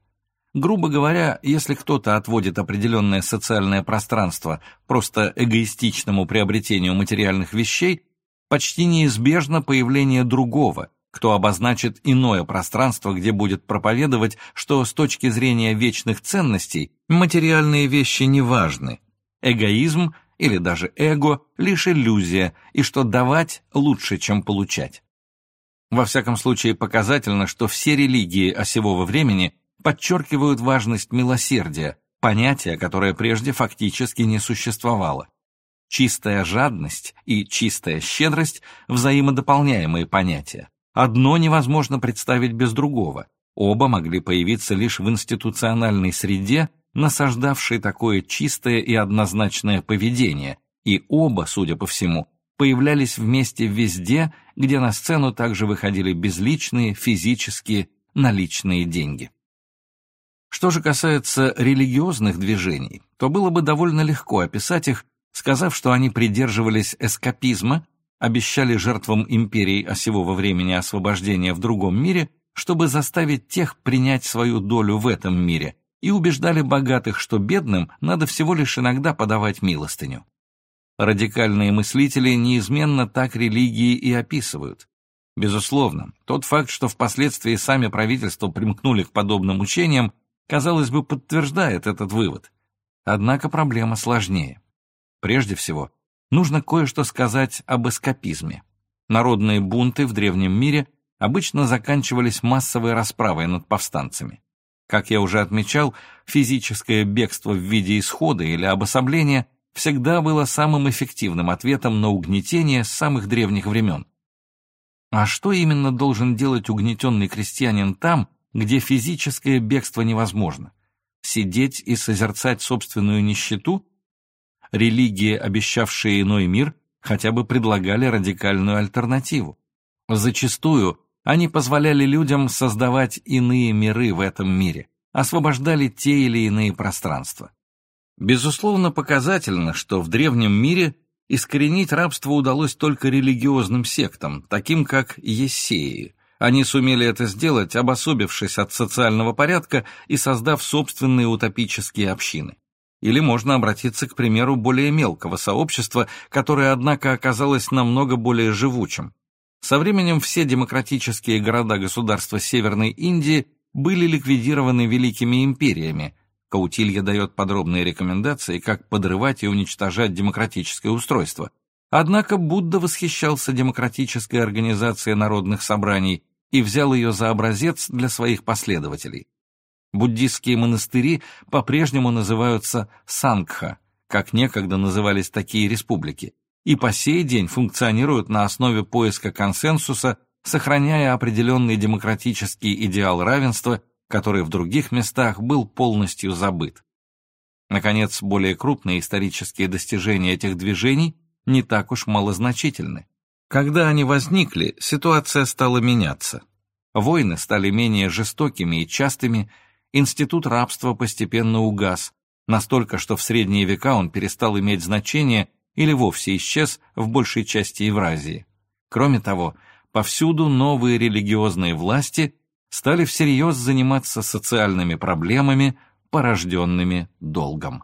Грубо говоря, если кто-то отводит определенное социальное пространство просто эгоистичному приобретению материальных вещей, почти неизбежно появление другого, кто обозначит иное пространство, где будет проповедовать, что с точки зрения вечных ценностей материальные вещи не важны. Эгоизм или даже эго – лишь иллюзия, и что давать лучше, чем получать. Во всяком случае, показательно, что все религии осевого времени подчеркивают важность милосердия, понятия, которое прежде фактически не существовало. Чистая жадность и чистая щедрость – взаимодополняемые понятия. Одно невозможно представить без другого. Оба могли появиться лишь в институциональной среде, насаждавшей такое чистое и однозначное поведение, и оба, судя по всему, появлялись вместе везде, где на сцену также выходили безличные, физические, наличные деньги. Что же касается религиозных движений, то было бы довольно легко описать их, сказав, что они придерживались эскапизма, обещали жертвам империи осевого времени освобождения в другом мире, чтобы заставить тех принять свою долю в этом мире, и убеждали богатых, что бедным надо всего лишь иногда подавать милостыню. Радикальные мыслители неизменно так религии и описывают. Безусловно, тот факт, что впоследствии сами правительства примкнули к подобным учениям, казалось бы, подтверждает этот вывод. Однако проблема сложнее. Прежде всего, нужно кое-что сказать об эскапизме. Народные бунты в древнем мире обычно заканчивались массовой расправой над повстанцами. Как я уже отмечал, физическое бегство в виде исхода или обособления всегда было самым эффективным ответом на угнетение с самых древних времен. А что именно должен делать угнетенный крестьянин там, где физическое бегство невозможно. Сидеть и созерцать собственную нищету? Религии, обещавшие иной мир, хотя бы предлагали радикальную альтернативу. Зачастую они позволяли людям создавать иные миры в этом мире, освобождали те или иные пространства. Безусловно, показательно, что в древнем мире искоренить рабство удалось только религиозным сектам, таким как Ессеи, они сумели это сделать, обособившись от социального порядка и создав собственные утопические общины. Или можно обратиться к примеру более мелкого сообщества, которое, однако, оказалось намного более живучим. Со временем все демократические города-государства Северной Индии были ликвидированы великими империями. Каутилья дает подробные рекомендации, как подрывать и уничтожать демократическое устройство. Однако Будда восхищался демократической организацией народных собраний и взял ее за образец для своих последователей. Буддистские монастыри по-прежнему называются сангха, как некогда назывались такие республики, и по сей день функционируют на основе поиска консенсуса, сохраняя определенный демократический идеал равенства, который в других местах был полностью забыт. Наконец, более крупные исторические достижения этих движений не так уж малозначительны. Когда они возникли, ситуация стала меняться. Войны стали менее жестокими и частыми, институт рабства постепенно угас, настолько, что в средние века он перестал иметь значение или вовсе исчез в большей части Евразии. Кроме того, повсюду новые религиозные власти стали всерьез заниматься социальными проблемами, порожденными долгом.